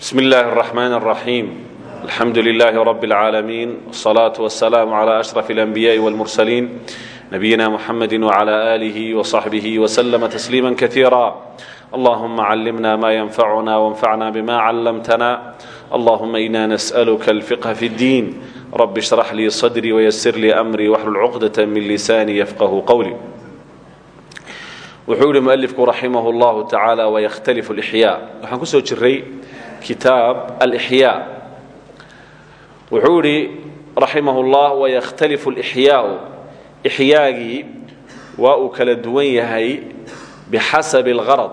بسم الله الرحمن الرحيم الحمد لله رب العالمين والصلاة والسلام على أشرف الأنبياء والمرسلين نبينا محمد وعلى آله وصحبه وسلم تسليما كثيرا اللهم علمنا ما ينفعنا وانفعنا بما علمتنا اللهم إنا نسألك الفقه في الدين رب اشرح لي صدري ويسر لي أمري واحلل عقدة من لساني يفقه قولي wuxuu yihi mualifku raximah اllahu tacaala wayakhtalifu اlixyaa waxaan ku soo jiray kitaab alixyaa wuxuu yihi raximah اllah wayakhtalifu اlixyaau ixyaagii waa uu kala duwan yahay bixasabi اlgarad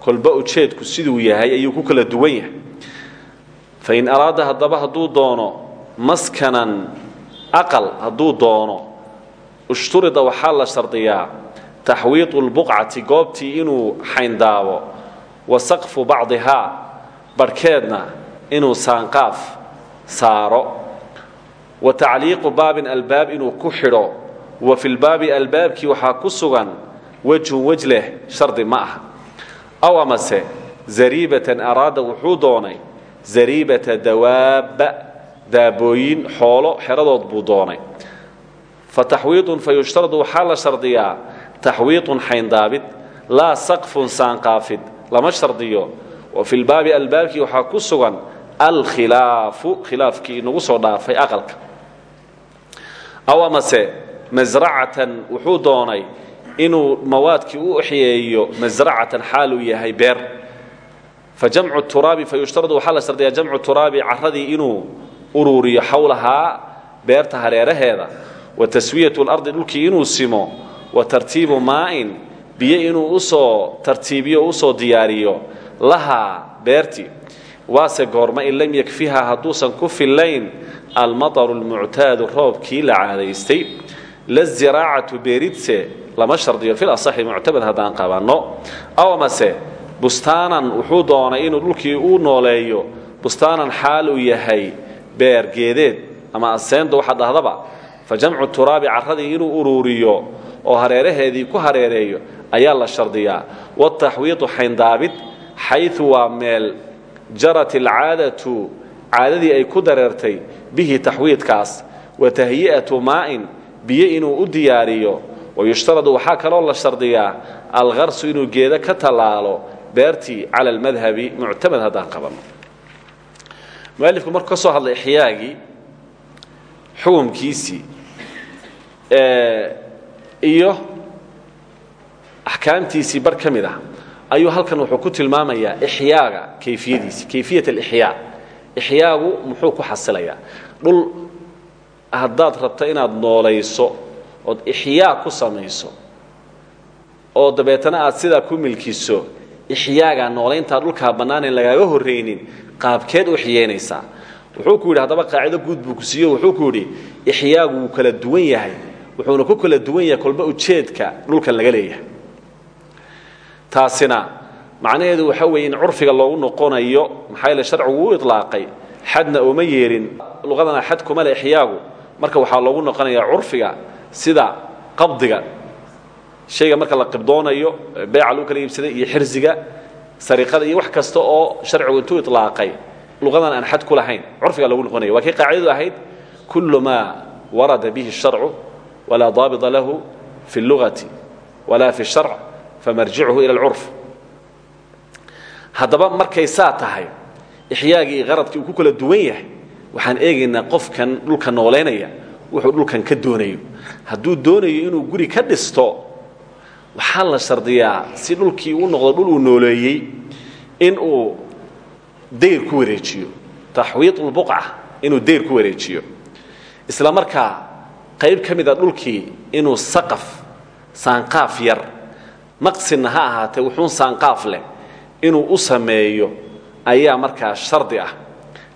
kolba ujeedku siduu yahay ayuu ku kala duwan yahay fain araada haddaba hadduu doono maskanan aqal hadduu doono ushturida waxaa la shardiyaa taxwiiط اlbuqcati goobtii inuu xayndaabo wa saqfu bacdihaa barhkeedna inuu saanqaaf saaro. Wa tacliiqu baabin albaab inuu ku xidho. Wa fi lbaabi albaabkii waxaa ku sugan wejhun wej leh shardi ma aha. Aw amase zariibatan araada wuxuu doonay zariibata dawaabba daabooyin xoolo xeradood buu doonay. Fa taxwiiطun fa yushtaradu waxaa la shardiyaa taxwiiطun xayndaabid laa saqfun saanqaafid lama shardiyo wa fi lbaabi albaabkii waxaa ku sugan alkhilaafu khilaafkii inagu soo dhaafay aqalka. Aw amase masracatan wuxuu doonay inuu mawaadkii u exyeeyo masracatan xaaluu yahay beer. Fa jamcu turaabi fa yushtaradu waxaa la shardiyaa jamcu turaabi caradii inuu uruuriyo xowlahaa beerta hareeraheeda. Wa taswiyatu lardi dhulkii inuu simo. Wa tartiibu maa'in biyo inuu u soo tartiibiyo u soo diyaariyo lahaa beertii waase goorma in lam yakfiha hadduusan ku fillayn almataru lmuctaadu roobkii la caadaystay. La ziraacatu beeridse lama shardiyo fil asaxi muctamad haddaan qabanno. Aw amase bustaanan wuxuu doonay inuu dhulkii u nooleeyo bustaanan xaal uu yahay beer geedeed ama aseendo waxa dhahdaba fa jamcu turaabi carradii inuu uruuriyo oo hareeraheedii ku hareereeyo ayaa la shardiyaa. Wataxwiiطu xayndaabid xayu waa meel jarat alcaadatu caadadii ay ku dareertay bihi taxwiidkaas. Wa tahyi'atu maa'in biyo inuu u diyaariyo. Wayushtaradu waxaa kaloo la shardiyaa alkarsu inuu geedo ka tallaalo beertii cala almadhabi muctamad haddaan qabanno. Mualifku markuu ka soo hadlay ixyaagii xukumkiisii iyo axkaamtiisii bar ka mid ah ayuu halkan wuxuu ku tilmaamayaa ixyaaga kayfiyadiisi kayfiyat alixyaa. Ixyaagu muxuu ku xasilayaa. Dhul haddaad rabto inaad noolayso ood ixyaa ku samayso oo dabeetana aad sidaa ku milkiso ixyaagaa noolayntaa dhulkaa bannaanayn lagaaga horraynin qaabkeed u xiyeynaysaa wuxuu ku yidhi haddaba qaacido guud buu ku siiyo wuxuu ku yidhi ixyaagu kala duwan yahay. Wuxuuna ku kala duwan yahay kolba ujeedka dhulkan laga leeyahay taasina macnaheedu waxa weeye in curfiga loogu noqonayo maxaa yeele sharcigu wuu ilaaqay xadna ooma yeelin luqadana xad kuma le ixyaagu marka waxaa loogu noqonayaa curfiga sida qabdiga shayga marka la qibdoonayo beeca lagu kala iibsaday iyo xirsiga sariqada iyo wax kasta oo sharcigu intuu ilaaqay luqadan aan xad ku lahayn curfiga loogu noqonaya waa kay qaacidadu ahayd kullu maa warada bihi الsharcu walaa daabita lahu fi اllugati wala fi الsharc famarjichu ila curf haddaba markay saa tahay ixyaagii qaradkii uu ku kala duwan yahay waxaan eegaynaa qofkan dhulka noolaynaya wuxuu dhulkan ka doonayo. Haduu doonayo inuu guri ka dhisto waxaa la shardiyaa si dhulkii u noqdo dhul uu nooleeyey inuu dayr ku wareejiyo. Taxwiid ulbuqca inuu dayr ku wareejiyo. Isla markaa qayb ka mid dhulkii inuu saqaf saanqaaf yar maqsinna ha ahaatee wuxuun saanqaaf leh. Inuu u sameeyo ayaa markaa shardi ah.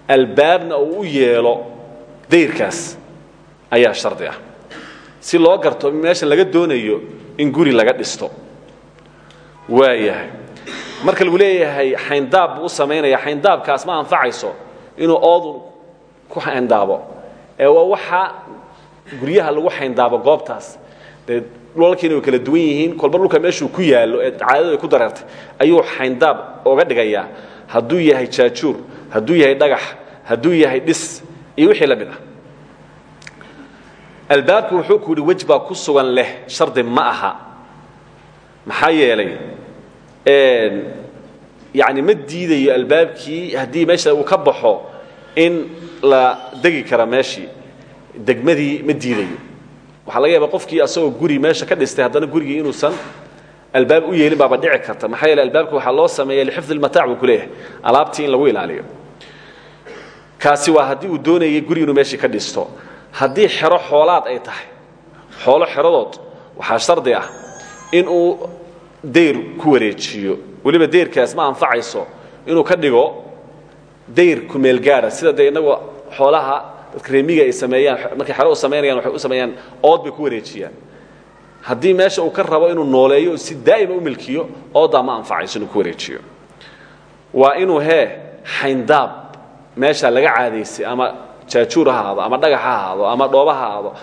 Albaabna uu yeelo dayrkaas ayaa shardi ah. Si loo garto meeshan laga doonayo in guri laga dhisto. Waayahay marka lagu leeyahay xayndaab buu u xayndaabkaas ma anfacayso inuu oodu ku xayndaabo. Ee waa waxa guryaha lagu xayndaabo goobtaas dhulalkiina way kala duwan yihiin. Kolba dhulka meeshuu ku yaallo ee caadadu ay ku dareertay ayuu xayndaab oga dhigayaa. Hadduu yahay jaajuur hadduu yahay dhagax hadduu yahay dhis iyo wixii la mid ah. Albaabku wuxuu ku yidhi wej baa ku sugan leh shardi ma aha. Maxaa yeelay yani ma diidayo albaabkii haddii meesha uu ka baxo in la degi kara meeshii. Degmadii ma diidayo waxaa laga yaaba qofkii asagoo guri meesha ka dhistay haddana gurigii inuusan albaab u yeelin baaba dhici karta. Maxaa yeele albaabka waxaa loo sameeya lixifdi lmataac buu ku leeyahay. Alaabtii in lagu ilaaliyo. Kaasi waa haddii uu doonayay guri inuu meeshii ka dhisto. Haddii xero xoolaad ay tahay xoolo xeradood waxaa shardi ah in uu dayr ku wareejiyo. Weliba dayrkaas ma anfacayso inuu ka dhigo dayr kumeel gaara sida dee innagu xoolaha dadka reemiga ay sameeyaan markay xero u samaynayaan waxay u sameeyaan ood bay ku wareejiyaan. Haddii meesha uu ka rabo inuu nooleeyo si daa'ima u milkiyo oodaa ma anfacayso inuu ku wareejiyo. Waa inuu hee xayndaab meesha laga caadaysay ama jaajuur ha ahaado ama dhagax ha ahaado ama dhooba ha ahaado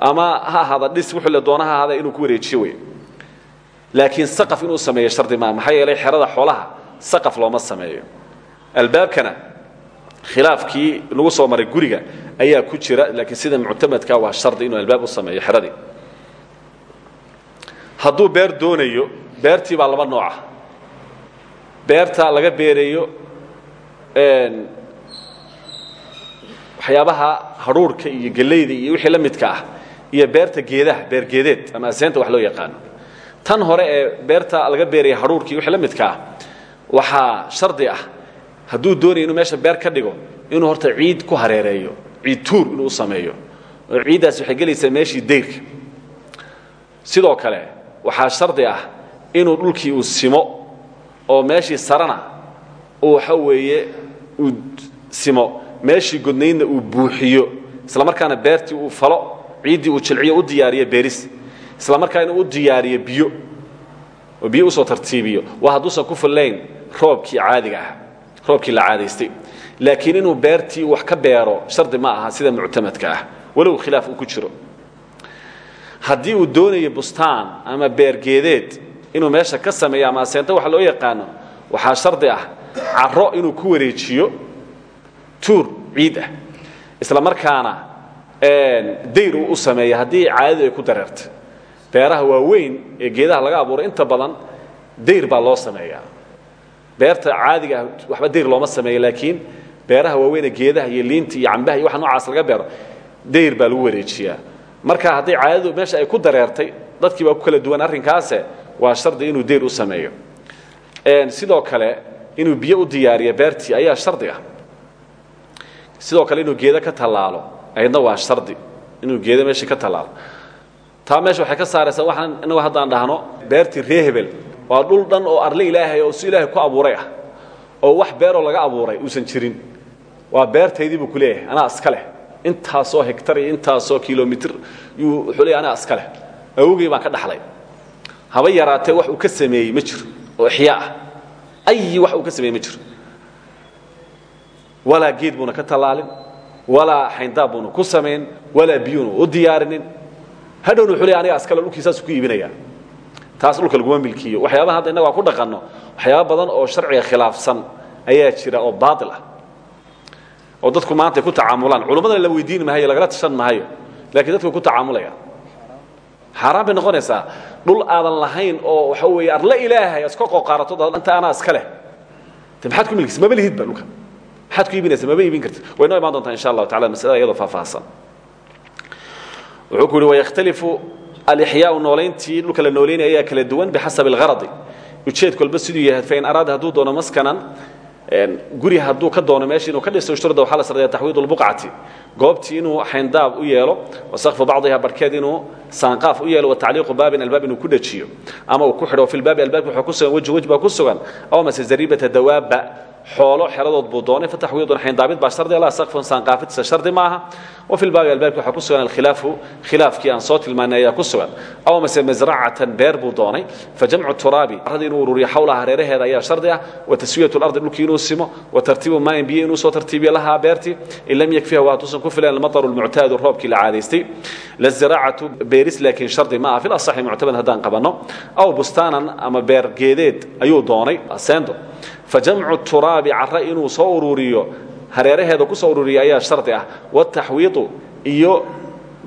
ama ha ahaada dhis wuxuu le doona ha ahaada inuu ku wareejiyo wey laakiin saqaf inuu sameeyo shardi maa maxaa yeelay xerada xoolaha saqaf looma sameeyo. Albaabkana khilaafkii lagu soo maray guriga ayaa ku jira laakiin sida muctamadka waa shardi inuu albaab u sameeyo xeradii hadduu beer doonayo beertii baa laba nooca beerta laga beerayo waxyaabaha hadhuurhka iyo gellayda iyo wixii la midka ah iyo beerta geedaha beergeedeed ama aseenta wax loo yaqaano. Tan hore ee beerta laga beeraya hadhuurka iyo wixii la midka ah waxaa shardi ah hadduu doonaya inuu meesha beer ka dhigo inuu horta ciid ku hareereeyo ciid tuur inuu sameeyo. Oo ciiddaas waxay gelaysaa meeshii sidoo kale waxaa shardi ah inuu dhulkii uu simo oo meeshii sarana uu waxa weeye uu simo. Meeshii godnaydna uu buuxiyo isla markaana beertii uu falo ciiddii uu jilciyo u diyaariyo beeris. Isla markaa inuu diyaariyo biyo. Oo biyo u soo tartiibiyo. Waa hadduusan ku fillayn roobkii caadiga ah roobkii la caadaystay. Laakiin inuu beertii wax ka beero shardi ma aha sida muctamadka ah. Walow khilaaf uu ku jiro. Haddii uu doonayo bustaan ama beergeedeed inuu meesha ka sameeyo ama aseento waxa loo yaqaano waxaa shardi ah caro inuu ku wareejiyo tuur ciid ah. Isla markaana dayr uu u sameeya haddii caadadu ay ku dareertay. Beeraha waaweyn ee geedaha laga abuuray inta badan dayr baa loo sameeyaa beerta caadiga ah waxba dayr looma sameeyo laakiin beeraha waaweyn ee geedaha iyo liinta iyo cambaha iyo waxa noocaas laga beero dayr baa lagu wareejiyaa. Marka haddii caadadu meesha ay ku dareertay dadkii baa ku kala duwan arrinkaase waa shardi inuu dayr u sameeyo. Sidoo kale inuu biyo u diyaariyo beertii ayaa shardi ah. Sidoo kale inuu geedo ka tallaalo ayadna waa shardi. Inuu geedo meeshii ka tallaalo. Taa meesha waxay ka saaraysaa waxaan innagu haddaan dhahno beertii ree waa dhul dhan oo arle ilaahay oo si ilaahay ku abuuray ah oo wax beeroo laga abuuray uusan jirin. Waa beertaydii buu ku leeyahay anaa iska leh. Intaasoo hegtar iyo intaasoo kilomitr yuu wuxuu leeyahay anaa iska leh. Awogay baan ka dhaxlay. Haba yaraatee wax uu ka sameeyey ma jiro oo ixyaa ah. Ayi wax uu ka sameeyey ma jiro walaa geed buuna ka tallaalin walaa xayndaab buuna ku samayn walaa biyuuna u diyaarinin. Hadhowna wuxuu leeyahay aniga iskale dhulkii saasuu ku iibinayaa taas dhulka laguma milkiyo waxyaabaha hadda innaga aan ku dhaqanno. Waxyaaba badan oo sharciga khilaafsan ayaa jira oo baatil ah. Oo dadku maanta ay ku tacaamulaan culummadana la weydiin mahayo lagala tashan mahayo laakiin dadku ku tacaamulayaan xaaraan bay noqonaysaa. Dhul aadan lahayn oo waxa weeye arla ilaahay iska qoqaarato inta anaa iska leh. De maxaad ku milkisa maba lihid ba dhulka maxaad ku iibinaysa? Maba iibin kartid. Way noo imaan doontaa insha allahu tacala masalada iyadoo faahfaahsan. Wuxuu ku yidhi wayakhtalifu alixyaau noolayntii dhulka la nooleynaya ayaa kala duwan bixasabi algharadi. Ujeedku walba siduu yahay fain araada hadduu doono maskanan guri hadduu ka doono meesha inuu ka dhisto shurda waxaa la sardeeya taxwiidu lbuqcati goobtii inuu xayndaab u yeelo wasaqfu bacdiha barhkeed inuu saanqaaf u yeelo watacliiqu baabin albaab inuu ku dhajiyo. Ama uu ku xidho fi lbaabi albaabki wuxuu ku sugan wejhu wej ku sugan. Aw mase zariibata dawaaba xoolo xeradood buu doonay. Fataxwiidun xayndaabid baa shardi la saqfun saanqaafidsa shardi maaha. Wa fi lbaabi albaabki waxaa ku sugan alkhilaafu khilaafkii aan soo tilmaanay ayaa ku sugan. Aw mase masracatan beer buu doonay. Fajamcu turaabi carradii inuu ururiyo xawlaha hareeraheeda ayaa shardi ah. Wa taswiyatu lardi dhulkii inuu simo. Wa tartiibu maayin biyo inuu soo tartiibiyo lahaa beertii. In lam yakfiha waa hatuusan ku filan almataru lmuctaadu roobkii la caadaystay. Laziraacatu beeris laakiin shardi ma aha fil asaxi muctamad haddaan qabanno aw bustaanan ama beer geedeed ayuu doonay. Seendo fajamcu turaabi cara inuu soo ururiyo hareeraheeda ku soo ururiyo ayaa shardi ah wataxwiidu iyo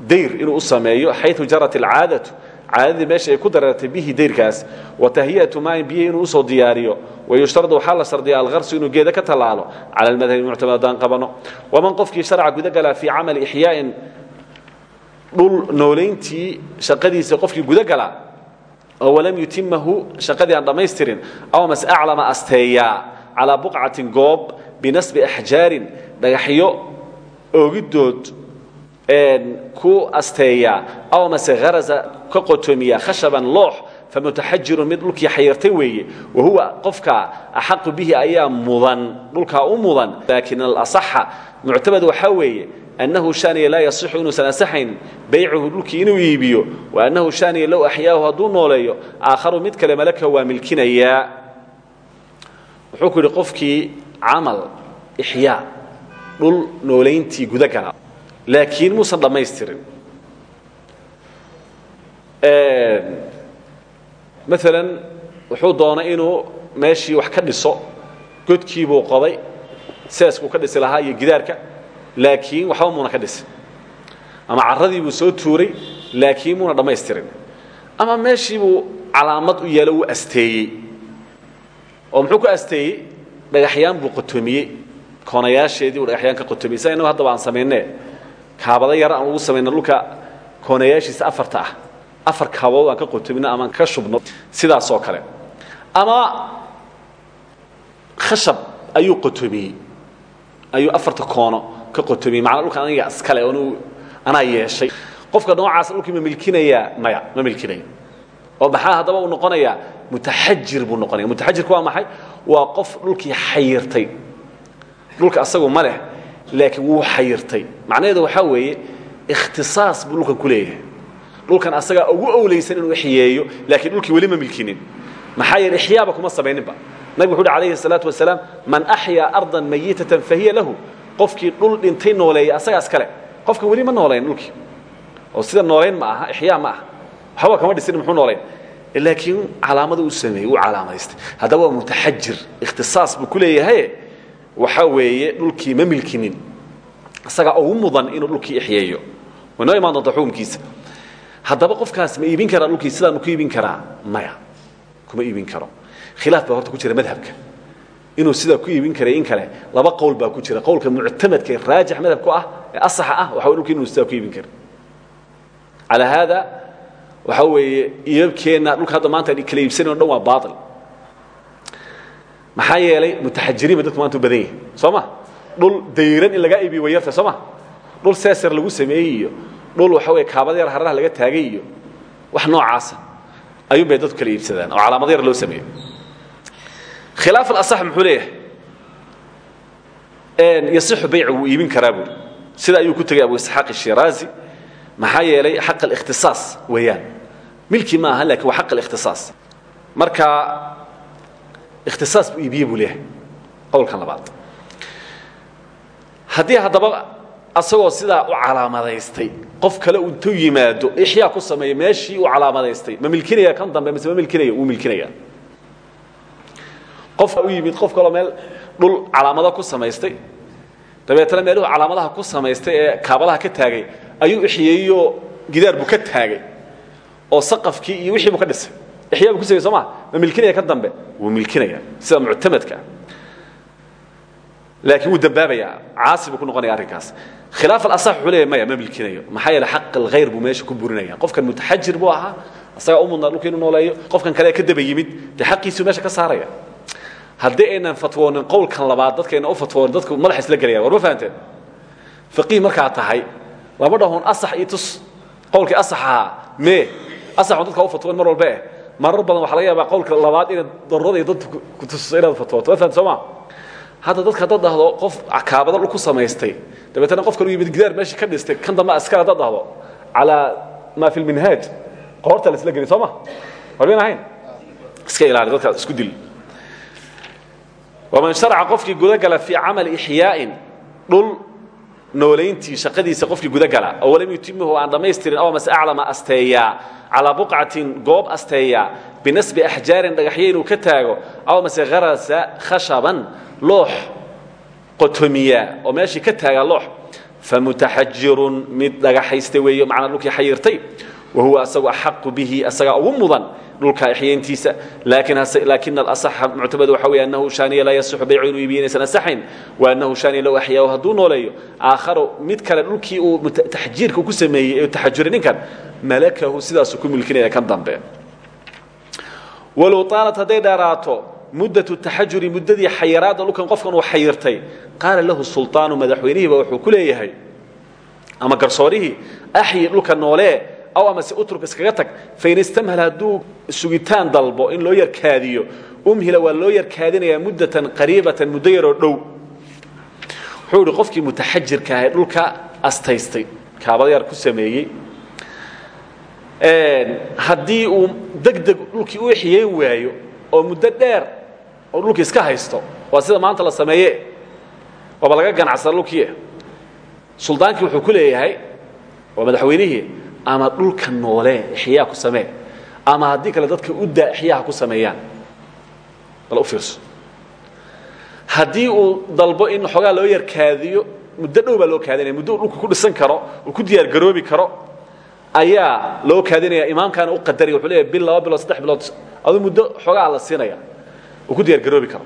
dayr inuu u sameeyo xayu jarat alcaadatu caadadii meesha ay ku dareertay bihi dayrkaas wa tahiyatu maayin biyihi inuu u soo diyaariyo wayushtaradu waxaa la shardiya alkarsu inuu geeda ka tallaalo cala almadhabi muctamad haddaan qabano waman qofkii sharca gudagala fii camali ixyaa'in dhul noolayntii shaqadiisa qofkii gudagala oo walam yutimahu shaqadii aan dhammaystirin aw mas aclama asteeyaa calaa buqcatin goob binasbi axjaarin dhagaxyo oogidood ku asteeyaa aw mase haraza ka qotomiya khashaban loox famutaxajirun mid dhulkii xayirtay weeye wa huwa qofka axaqu bihi ayaa mudan dhulkaa u mudan laakin alasaxa annahu shaaniya laa yasixu inuusan asaxaynin baycuhu dhulkii inuu iibiyo wa annahu shaaniya low axyaahu hadduu nooleeyo aakharu mid kale malaka waa milkinayaa wuxuu ku yidhi qofkii camal ixyaa dhul noolayntii guda gala laakiin muusan dhammaystirin maalan wuxuu doonay inuu meeshii wax ka dhiso godkiibuu qoday seeskuu ka dhisi lahaa iyo gidaarka laakiin waxba muuna ka dhisin. Ama carradii buu soo tuuray laakiin muuna dhammaystirin. Ama meeshii buu calaamad u yeelo uu asteeyey. Oo muxuu ku asteeyey? Dhagaxyaan buu qotomiyey koonayaasheedii buu dhagaxyaan ka qotomiyey sida innagu haddaba aan samaynee kaabada yar aan ugu samayno dhulka koonayaashiisa afarta ah. Afar kaabadood aan ka qotomino ama aan ka shubno sidaasoo kale. Ama khashab ayuu qotomiyey ayuu afarta koono ka qotomiyey macnaa dhulka aniga iskale onu anaa yeeshay. Qofka noocaas dhulkii ma milkinayaa maya ma milkinayo oo maxaa haddaba uu noqonayaa mutaxajir buu noqonaya. Mutaxajirku waa maxay? Waa qof dhulkii xayirtay. Dhulka asagu ma leh laakiin wuu xayirtay. Macnaheedu waxaa weeye ikhtisaas buu dhulkan ku leeyahay. Dhulkan asagaa ugu owlaysan inuu ixyeeyo laakiin dhulkii weli ma milkinin. Maxaa yeele ixyaaba kuma samayninba. Nabigu wuxu uhi alayhi الsalaatu wasalaam man axyaa ardan mayitatan fahiya lahu qofkii dhul dhintay nooleeya asagaa iskale qofkan weli ma noolayn dhulkii. Oo sida noolayn ma aha ixyaa ma aha. Waxba kama dhisin muxuu noolayn laakiin calaamada uu sameeyey uu calaamadaystay haddaba waa mutaxajir ikhtisaas buu ku leeyahay. Waxa weeye dhulkii ma milkinin. Isagaa ugu mudan inuu dhulkii ixyeeyo. Way noo imaan doonta xukumkiisa. Haddaba qofkaas ma iibin karaa dhulkii sidaa ma ku iibin karaa? Maya kuma iibin karo. Khilaaf baa horta ku jira madhabka inuu sidaa ku iibin karay in kale. Laba qowl baa ku jira. Qowlka muctamadka ee raajix madhabku ah ee asaxa ah waxa dhulkii inuu sidaa ku iibin kara calaa haada waxaa weeye iibabkeenna dhulka hadda maanta kala iibsanayno dhan waa baail maxaa yeelay mutaxajiriin ba dadku maanta u badan yahi soo ma? Dhul dayran in lagaa iibiyo way yarta soo ma? Dhul seesar lagu sameeyey iyo dhul waxa weye kaabada yar hararaha laga taagay iyo wax noocaasa ayuun bay dadku kala iibsadaan oo calaamado yar loo sameeyo khilaaf alasax muxuu leeyahay yasixu baycu wuu iibin karaa buuri sida ayuu ku tegay abu isxaaq ishiraazi maxaa yeelay xaq alikhtisaas weeyaan. Milki ma aha laakiin waa xaq alikhtisaas. Marka ikhtisaas buu iibiye buu leeyahay qowlkan labaad. Haddii haddaba asagoo sidaa u calaamadaystay qof kale intuu yimaado ixyaa ku sameeya meeshii uu calaamadaystay ma milkinaya kan dambe mise ma milkinaya wuu milkinaya qof u yimid qof kaloo meel dhul calaamado ku samaystay. Dabeetana meeluhu calaamadaha ku samaystay ee kaabadaha ka taagay ayuu ixyeeyoo gidaar buu ka taagay. Oo saqafkii iyo wixii buu ka dhisay. Ixyaa buu ku samey soo ma ma milkinaya kan dambe? Wuu milkinaya sida muctamadka. Laakiin wuu dambaabayaa caasi buu ku noqonaya arrinkaas. Khilaaf alasax wuxuu leeyahy maya ma milkinayo. Maxaa yeele xaq alkhayr buu meesha ku burinaya. Qofkan mutaxajir buu ahaa asagaa u mudnaa dhulka inuu nooleeyo. Qofkan kale ka daba yimid dee xaqiisuu meesha ka saaraya haddii aynan fatwoonin qowlkan labaad dadkayna u fatwoonin dadku madaxa isla gelaya war ma fahanteen? Faqiih markaa tahay lama dhahon asax iyo tus qowlkii asax ahaa mee asaxun dadka u fatwoon mar walba eh. Marar badan waxa laga yaabaa qowlka labaad inaad darurada iyo dadku ku tusiso inaad fatwooto ma fahanteen soo ma hadda dadka haddaad dhahdo qof kaabada dhul ku samaystay dabeetana qof kale u yimid gidaar meeshii ka dhistay kan dambe askar haddaad dhahdo calaa maa fi lminhaaj qoorta la isla geli soo ma warbayn ahayn? Iska ilaali dadkaas isku dil waman sharaca qofkii gudagala fii camali ixyaa'in dhul noolayntii shaqadiisa qofkii gudagala oo walam yutimahu aan dhammaystirin aw mase aclama asteeyaa calaa buqcatin goob asteeyaa binasbi axjaarin dhagaxyo inuu ka taago aw mase harasa khashaban loox qotomiya oo meeshii ka taagaa loox famutaxajirun mid dhagaxaysta weeye macnaa dhulkii xayirtay wa huwa asagu axaqu bihi asagaa ugu mudan dhulka ixyayntiisa laakina alasaxa muctamad waxa weeye annahu shaaniya laa yasixu baycu inuu iibiyo inaysan asaxayn wa annahu shaaniya low axyaahu hadduu nooleeyo aakharu mid kale dhulkii uu taxjiirka ku sameeyey ee taxajuray ninkan malakahu sidaasuu ku milkinaya kan dambe. Walow taalat hadday dheeraato muddatu taxajuri muddadii xayiraadda dhulkan qofkan uu xayirtay qaala lahu sulطaanu madaxweynihiiba wuxuu ku leeyahay ama garsoorihii axyi dhulka noolee aw amase utruk iskaga tag fain istamhal hadduu sugitaan dalbo in loo yarkaadiyo umhila waa loo yarkaadinayaa muddatan qariibatan muddo yaroo dhow wuxuu idhi qofkii mutaxajirka ahay dhulka astaystay kaabada yar ku sameeyey haddii uu degdeg dhulkii u xiyeyn waayo oo muddo dheer oo dhulkii iska haysto waa sida maanta la sameeye waaba laga ganacsada dhulkii suldaankii wuxuu ku leeyahay waa madaxweynihii ama dhulka noolee ixyaa ku samee ama haddii kale dadka u daa ixyaaha ku sameeyaan bal u fiirso. Haddii uu dalbo in xoogaa loo yarkaadiyo muddo dhow baa loo kaadinaya muddo uu dhulka ku dhisan karo uu ku diyaar garoobi karo ayaa loo kaadinaya imaamkaana u qadaraya wuxuu leeyahay bil laba bilood saddex bilood aduu muddo xoogaa la siinaya uu ku diyaar garoobi karo.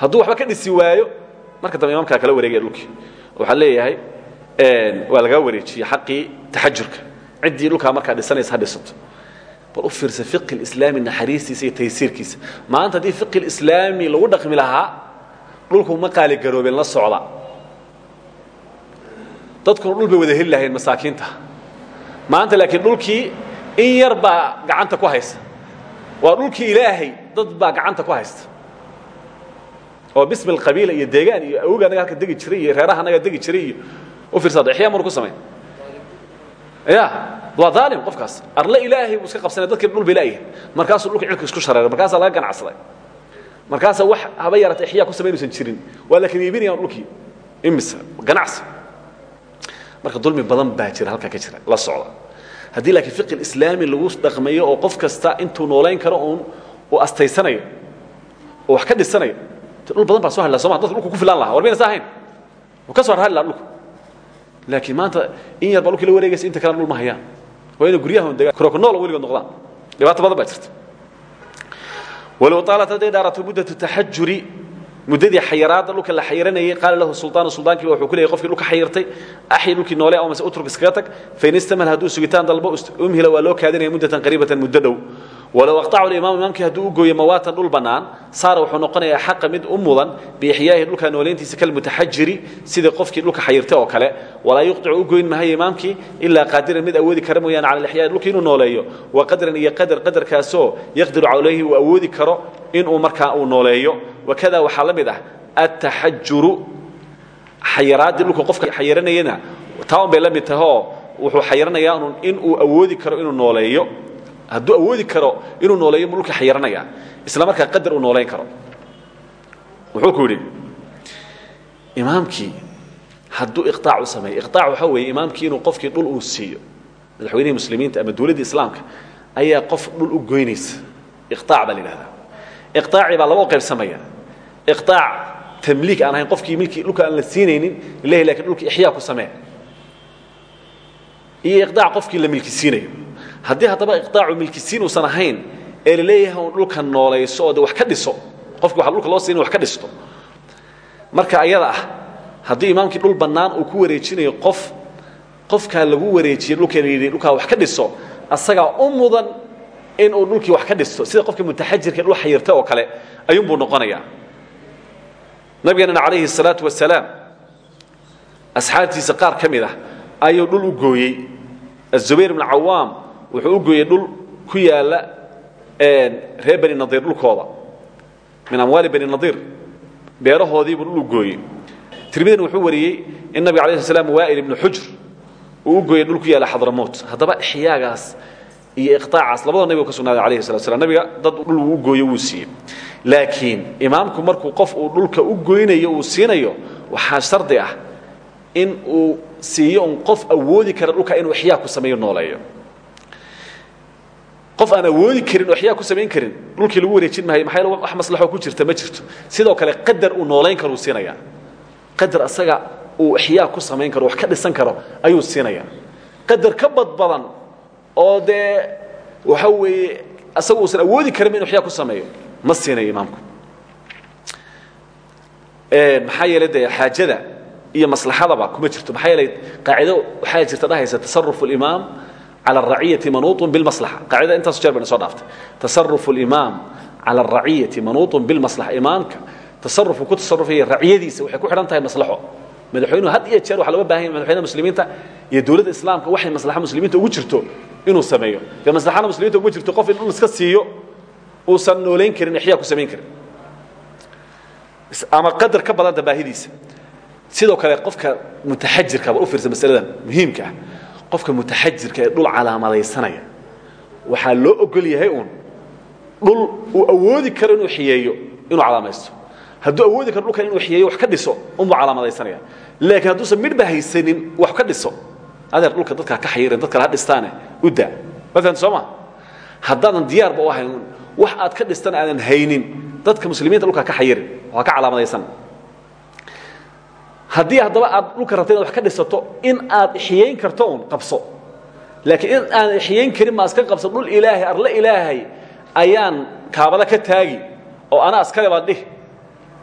Hadduu waxba ka dhisi waayo marka dambe imaamkaa kala wareegaya dhulkii. Waxaa leeyahay waa lagaa wareejiyey xaqii taxajurka ciddii dhulkaa markaa dhisanaysa ha dhisato. Bal u fiirsa fiqi lislaami naxariistiisa iyo taysiirkiisa. Maanta haddii fiqi lislaami lagu dhaqmi lahaa dhulku ma qaaligaroobeen la socda. Dadkuna dhul bay wada heli lahayn masaakiinta. Maanta laakiin dhulkii in yar baa gacanta ku haysta. Waa dhulkii ilaahay dad baa gacanta ku haysta. Oo bismi alqabiila iyo deegaan iyo awga anaga halka degi jiray iyo reeraha anaga degi jiray iyo u fiirsada ixyaa manu ku samayn ya waa daalim qofkaas. Arle ilaahay buu iska qabsanay dadkii dhul bay laayihin markaasuu dhulka cilka isku shareeray markaasaa laga ganacsaday. Markaasaa wax haba yarata ixyaa ku samaynuusan jirin. Waa la kala iibinayaan dhulkii. Imisa ganacsi. Marka dulmi badan baa jira halkaa ka jira la socda. Haddii laakiin fiqi islaami lagu dhaqmayo oo qof kasta intuu noolayn karo uun uu astaysanayo oo wax ka dhisanayo dhul badan baa soo hadla soma dadka dhulku ku filan lahaa war mayna sa ahayn ka soo harhali laha dhulku laakiin maanta in yar baa dhulkii la wareegaysa inta kalena dhul ma hayaan waa inay guryahan krokonool oo weligood noqdaan. Dhibaato badan baa jirta. Walow taalat hadday dhaarato muddatu taxajuri muddadii xayiraadda dhulka la xayiranayay qaala lahu sultaanu suldaankiiba wuxuu ku leeyay qofkii dhulka xayirtay axyi dhulkii noole ama mase utruk iskaga tag fain istamal hadduu sugitaan dalbo umhila waa loo kaadinaya muddatan qariibatan muddo dhow walow aqtacu limaam imaamkii hadduu u gooyo mawaatan dhul bannaan saara wuxuu noqonayaa xaqa mid u mudan biixyaahi dhulka nooleyntiisa kalmutaxajiri sidii qofkii dhulka xayirtay oo kale. Walaa yuqطicu u goyn mahayo imaamkii ilaa qaadiran mid awoodi kara mooyaane cala lixyaai dhulkii inuu nooleeyo. Wa qadran iyo qadar qadarkaasoo yaqdiru calayhi uu awoodi karo inuu markaa uu nooleeyo. Wakada waxaa la mid ah attaxajuru xayiraaddii dhulka qofka xayiranayana taa bay la mid tahay oo wuxuu xayiranayaa in uu awoodi karo inuu nooleeyo hadduu awoodi karo inuu nooleeyo dhulka xayiranaya isla markaa qadar uu noolayn karo. Wuxuu ku yidhi imaamkii hadduu iqaac u sameeyo iqaac waxaa weeye imaamkii inuu qofkii dhul uu siiyo madaxweynihii muslimiinta ama dowladdii islaamka ayaa qof dhul u goynaysa. Iqaac baa la yidhahdaa. Iqaacii baa laba u qaybsamaya. Iqaac tamliik aan ahayn qofkii milkii dhulka aan la siinaynin ilahi laakiin dhulka ixyaa ku samee. Iyo iqaac qofkii la milki siinayo haddii haddaba iqaacu milkisiin uusan ahayn ee la leeyahay un dhulka noolayso oo de wax ka dhiso qofki waxa dhulka loo siin wax ka dhisto marka ayada ah haddii imaamkii dhul bannaan uu ku wareejinayo qof qofkaa lagu wareejiyey dhulka la yidhi dhulkaa wax ka dhiso asagaa u mudan in uu dhulkii wax ka dhisto sida qofka mutaxajirka dhul xayirta oo kale ayuunbuu noqonayaa nabigeenana calayhi الsalaatu wasalaam asxaabtiisa qaar ka mid ah ayuu dhul u gooyey aلzubayr bn cawaam wuxuu u gooyey dhul ku yaalla reer bani nadiir dhulkooda. Min amwaali bani nadiir beerahoodiibuu dhul u gooyey. Tirmidina wuxuu wariyey in nabiga alay sl slam waa'il ibnu xujr uu u gooyey dhul ku yaalla xadramout haddaba ixyaagaas iyo iqtaacaas labadoo nabiga ka sugnaaday alayhi salatu slam nabiga dad dhul uu u gooyo wuu siiyey. Laakiin imaamku markuu qof uu dhulka u goynayo uu siinayo waxaa shardi ah in uu siiyo un qof awoodi kara dhulka inuu ixyaa ku sameeyo nooleeyo qof aan awoodi karin oo ixyaa ku samayn karin dhulkii lagu wareejin maayo maxaa yeele wax maslaxo ku jirta? Ma jirto. Sidoo kale qadar uu noolayn karo uu siinayaa. Qadar asaga uu ixyaa ku samayn karo wax ka dhisan karo ayuu siinayaa. Qadar ka badbadan oo dee waxa weeye asaga uusan awoodi karin inuu ixyaa ku sameeyo ma siinayo imaamku. Maxaa yeele dee xaajada iyo maslaxadaba kuma jirto. Maxaa yeelay qaacido waxaa jirta dhahaysa tasarufu alimaam cala alraciyati manuutun bilmaslaxa qaacida intaas jeer bayna soo dhaaftay tasarufu alimaam cala alraciyati manuutun bilmaslaxa imaamka tasarufku ku tasarufaya raciyadiisa waxay ku xidhan tahay maslaxo madaxweynuhu had iyo jeer waxaa looga baahan yahay madaxweynaha muslimiinta iyo dowladda islaamka waxay maslaxa muslimiinta ugu jirto inuu sameeyo dee maslaxana muslimiinta ugu jirto qof in dhul iska siiyo uusan noolayn karin ixyaa ku samayn karin ama qadar ka badanta baahidiisa sidoo kale qofka mutaxajirka bal u fiirsa masaladan muhiimka ah qofka mutaxajirka ee dhul calaamadaysanaya waxaa loo ogol yahay uun dhul uu awoodi karo inuu xiyeeyo inuu calaamaysto hadduu awoodi karo dhulkan inuu xiyeeyo wax ka dhiso unbuu calaamadaysanaya laakiin hadduusan midhba haysanin wax ka dhiso adeer dhulka dadkaa ka xayirin dad kale ha u daa. Ma fahamta soo ma? Haddaadan diyaarba u ahayn wax aad ka dhistan aadan haynin dadka muslimiinta dhulkaa ka xayirin waa ka calaamadaysan haddii haddaba aad dhulka rabta wax ka dhisato in aad xiyayn karto qabso. Laakiin in aan xiyayn karin ma iska qabso dhul ilaahay arle ilaahay ayaan kaabada ka taagi oo anaa askale baa dhih.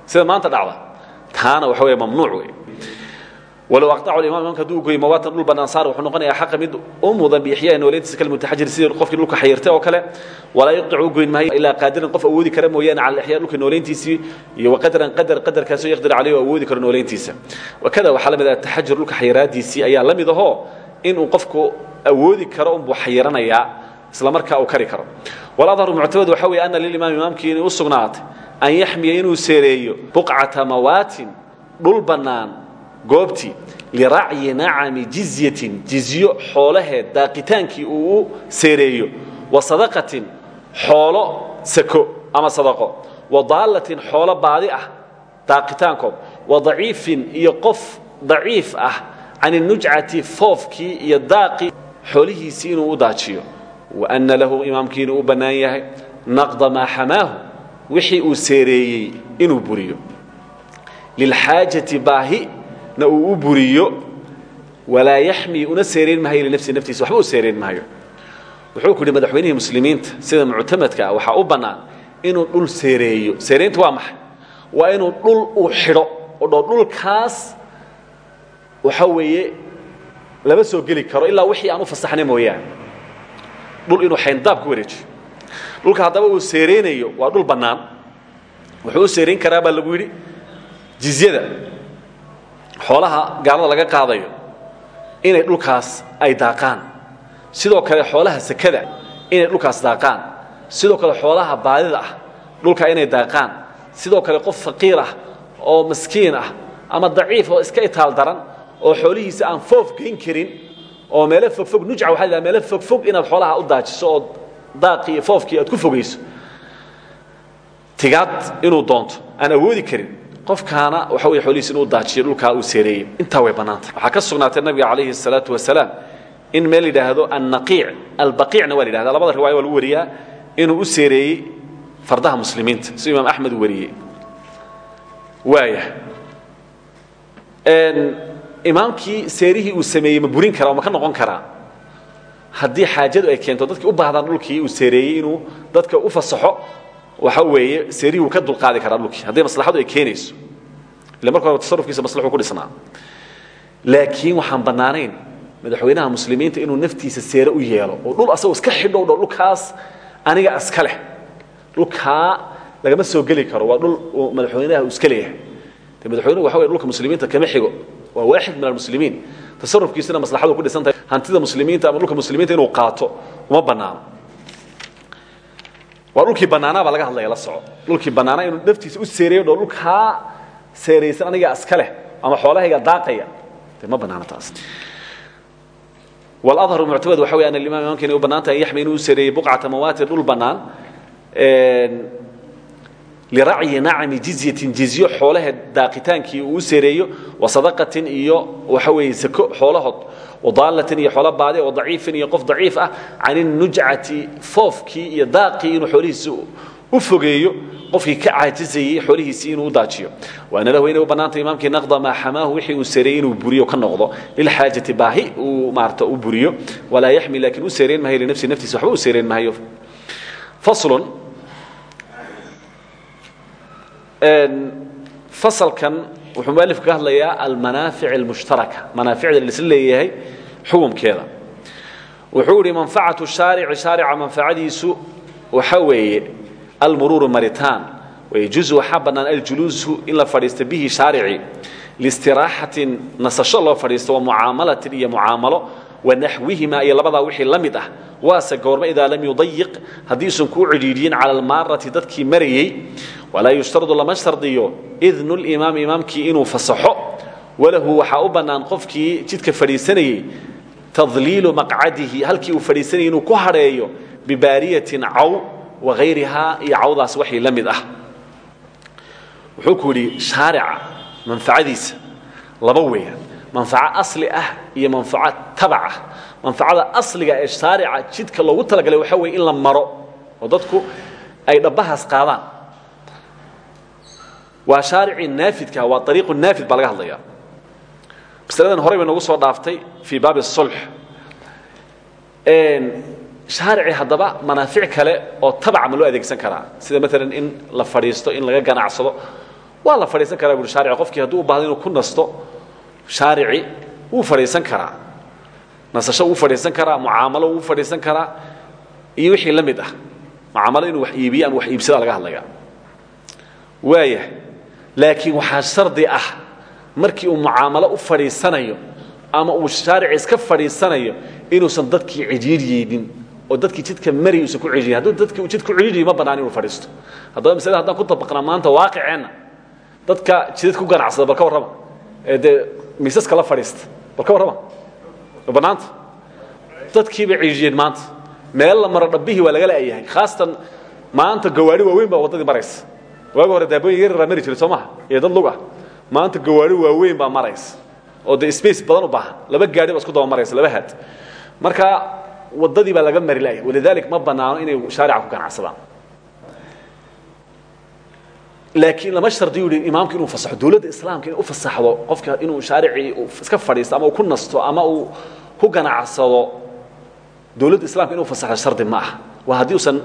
Sida maanta dhacda. Taana waxa weeye mamnuuc wey walow aqطacu imam imamka haduu goyo mawaatan dhul banaan saar wuxuu noqonayaa xaqa mid u mudan biixyaai nooleyntiisa kalmutaxajir sidii qofkii dhulka xayirtay oo kale walaa yaqطacu u goyn maayo ilaa qaadiran qof awoodi kara mooyaane cala ixyaa dhulka nooleyntiisii iyo waqadaran qadar qadarkaasoo yaqdir caleyh oo awoodi karo nooleyntiisa. Wakada waxaa la mid ah taxajur dhulka xayiraadiisii ayaa la mid ahoo inuu qofku awoodi karo unbuu xayiranayaa isla markaa uu kari karo. Waladharu muctamad waxa weeye ana lilimaam imaamkii inay u sugnaatay an yaxmiya inuu seereeyo buqcata mawaatin dhul bannaan goobtii liracyi nacami jizyatin jizyo xoolaheed daaqitaankii uu u seereeyo. Wa sadaqatin xoolo sako ama sadaqo. Wa daalatin xoolo baadi ah daaqitaankood wa daciifin iyo qof daciif ah can inujcati foofkii iyo daaqii xoolihiisii inuu u daajiyo. Wa anna lahu imaamkii inuu u bannaan yahay naqda maa xamaahu wixii uu seereeyey inuu buriyo. Lilxaajati baahi na uu u buriyo walaa yaxmi una seerayn maayo linafsihi naftiisa waxba u seerayn maayo wuxuu ku yidhi madaxweynihii muslimiinta sida muctamadka ah waxaa u bannaan inuu dhul seereeyo. Seerayntu waa maxay? Waa inuu dhul uu xidho oo dho dhulkaas waxa weeye lama soo geli karo ilaa wixii aan u fasaxnay mooyaane. Dhul inuu xayndaab ku wareejiyo. Dhulka haddaba uu seeraynayo waa dhul bannaan. Wuxuu u seerayn karaa baa lagu yidhi jizyada xoolaha gaalada laga qaadayo inay dhulkaas ay daaqaan. Sidoo kale xoolaha sekada inay dhulkaas daaqaan. Sidoo kale xoolaha baadida ah dhulka inay daaqaan. Sidoo kale qof faqiir ah oo maskiin ah ama daciif oo iska itaal daran oo xoolihiisa aan foof geyn karin oo meelo fogfog nujca waxa la meelo fogfog inaad xoolaha u daajiso oo daaqii iyo foofkii aad ku fogayso tigaad inuu doonto aan awoodi karin qofkaana waxa wey xoolihiisa inuu daajiyo dhulkaa uu seereeyey. Intaa way bannaantay. Waxaa ka sugnaatay nabiga calayhi الsalaatu wasalaam in meel yidhaahdo annaqiic albaqiicna waa la yidhahda labada riwaaya waa lagu wariyaa inuu u seereeyey fardaha muslimiinta. Siduu imaam axmed u wariyey. Waaya. Imaamkii seerihii uu sameeyey ma burin karaa oo ma ka noqon karaa? Haddii xaajadu ay keento dadkii u baahdaan dhulkii uu seereeyey inuu dadka u fasaxo waxa weeye seerihii uu ka dulqaadi karaa dhulkii hadday maslaxadu ay keenayso illa marka hore tasarufkiisa maslaxuu ku dhisnaa. Laakiin waxaan bannaanayn madaxweynaha muslimiinta inuu naftiisa seere u yeelo oo dhul asagoo iska xidho dho dhulkaas aniga iska leh. Dhulkaa lagama soo geli karo waa dhul uu madaxweynaha uu iska leeyahay. De madaxweynuhu waxa weye dhulka muslimiinta kama xigo waa waaxid min almuslimiin. Tasarufkiisana maslaxadu ku dhisan tahay hantida muslimiinta ama dhulka muslimiinta inuu qaato uma bannaano waa dhulkii bannaanaa baa laga hadlaya la soco. Dhulkii bannaanaa inuu naftiisa u seereeyo dho dhulkaa seeraysan aniga iska leh ama xoolahayga daaqaya. De ma bannaana taas. Waladharu muctamad waxa wey an alimaam imaamka inay u bannaan tahay an yaxmi inuu seereeyey buqcata mawaatir dhul bannaan liracyi nacami jizyatin jizyo xoolaha daaqitaankii uu u seereeyo wasadaqatin iyo waxa weeye sako xoolahood wadaalatin iyo xoolo baade oo daciifin iyo qof daciif ah can inujcati foofkii iyo daaqii inuu xoolihiisi u fogeeyo qofkii ka caajizayey xoolihiisii inuu u daajiyo. Waana lahu inay u bannaantay imaamkii naqda maa xamaahu wixii uu seereeyey inuu buriyo ka noqdo. Lilxaajati baahi uu maarata u buriyo. Walaa yaxmi laakiin u seereen mahayo linafsi naftiisa waxba u seereen mahayo. Faslun fasalkan wuxuu mualifku ka hadlayaa almanaafic almushtaraka. Manaaficda laisla leeyahay xukumkeeda. Wuxuu idhi manfacatu shaarici shaarica manfacadiisu waxa weeye almuruuru maritaan. Wayajuusu waxaa bannaan aljuluusu in la fadhiisto bihi shaarici. Liistiraaxatin nasasho loo fadhiisto wa mucaamalatin iyo mucaamalo wanaxwihima iyo labadaa wixii la mid ah. Waase goorma idaa lam yudayiq. Haddiiusan kuu cidhiidhiyin cala almaarati dadkii marayey walaa yushtaradu lama shardiyo idnu limaami imaamkii inuu fasaxo walahu waxaa u bannaan qofkii jidka fadhiisanayey tadliilu maqcadihi halkii uu fadhiisanayay inuu ku hadheeyo bibaariyatin caw wahayrihaa iyo cawdaas waxii la mid ah. Wuxuu ku yidhi shaarica manfacadiisa laba weeyaan manfaco asli ah iyo manfaco tabac ah. Manfacada asliga ee shaarica jidka loogu talagalay waxaa weye in la maro oo dadku ay dhabbahaas qaadaan waa shaaricii naafidka waa ariiqu naafid baa laga hadlaya. Masaladan horey bay noogu soo dhaaftay fii baabi sulx shaarici haddaba manaafic kale oo tabaca ma loo adeegsan karaa. Sida maalan in la fadhiisto in laga ganacsado. Waa la fadhiisan karaa buuri shaarici. Qofkii hadduu u baahdo inuu ku nasto shaarici wuu fadhiisan karaa. Nasasho wuu fadhiisan karaa mucaamalo wuu fadhiisan karaa iyo wixii la mid ah. Mucaamalo inuu wax iibiyo ama wax iibsada laga hadlaya waaya laakiin waxaa shardi ah markii uu mucaamalo u fadhiisanayo ama uu shaarici iska fadhiisanayo inuusan dadkii cidhiiryeynin oo dadkii jidka mari uusan ku cidhiirin hadduu dadkii uu jidka ku cidhiiriyo ma bannaan inuu fadhiisto. Haddaba masalada haddaan ku dabaqnaa maanta waaqiceenna dadka jidadka ku ganacsada bal ka warrama ee dee miisaska la fadhiista bal ka warrama ma bannaanta dadkii bay cidhiiriyeen maanta. Meel la maro dhabbihii waa laga la'yahay khaasatan maanta gawaari waaweyn baa waddadii maraysa waagi hore daabooyin yaryara mari jiray soo maha iyo dad lug ah. Maanta gawaari waaweyn baa maraysa oo dee space badan u baahan. Laba gaari baa isku daba maraysa laba haad. Marka waddadii baa laga mari la'yahay walidalik ma bannaano inay shaarica ku ganacsadaan. Laakiin lama shardiyu yidhi imaamku inuu fasaxo dowladda islaamka inay u fasaxdo qofka inuu shaaricii iska fadhiisto ama uu ku nasto ama uu ku ganacsado. Dowladda islamka inuu fasaxdo shardi ma aha. Waa haddii usan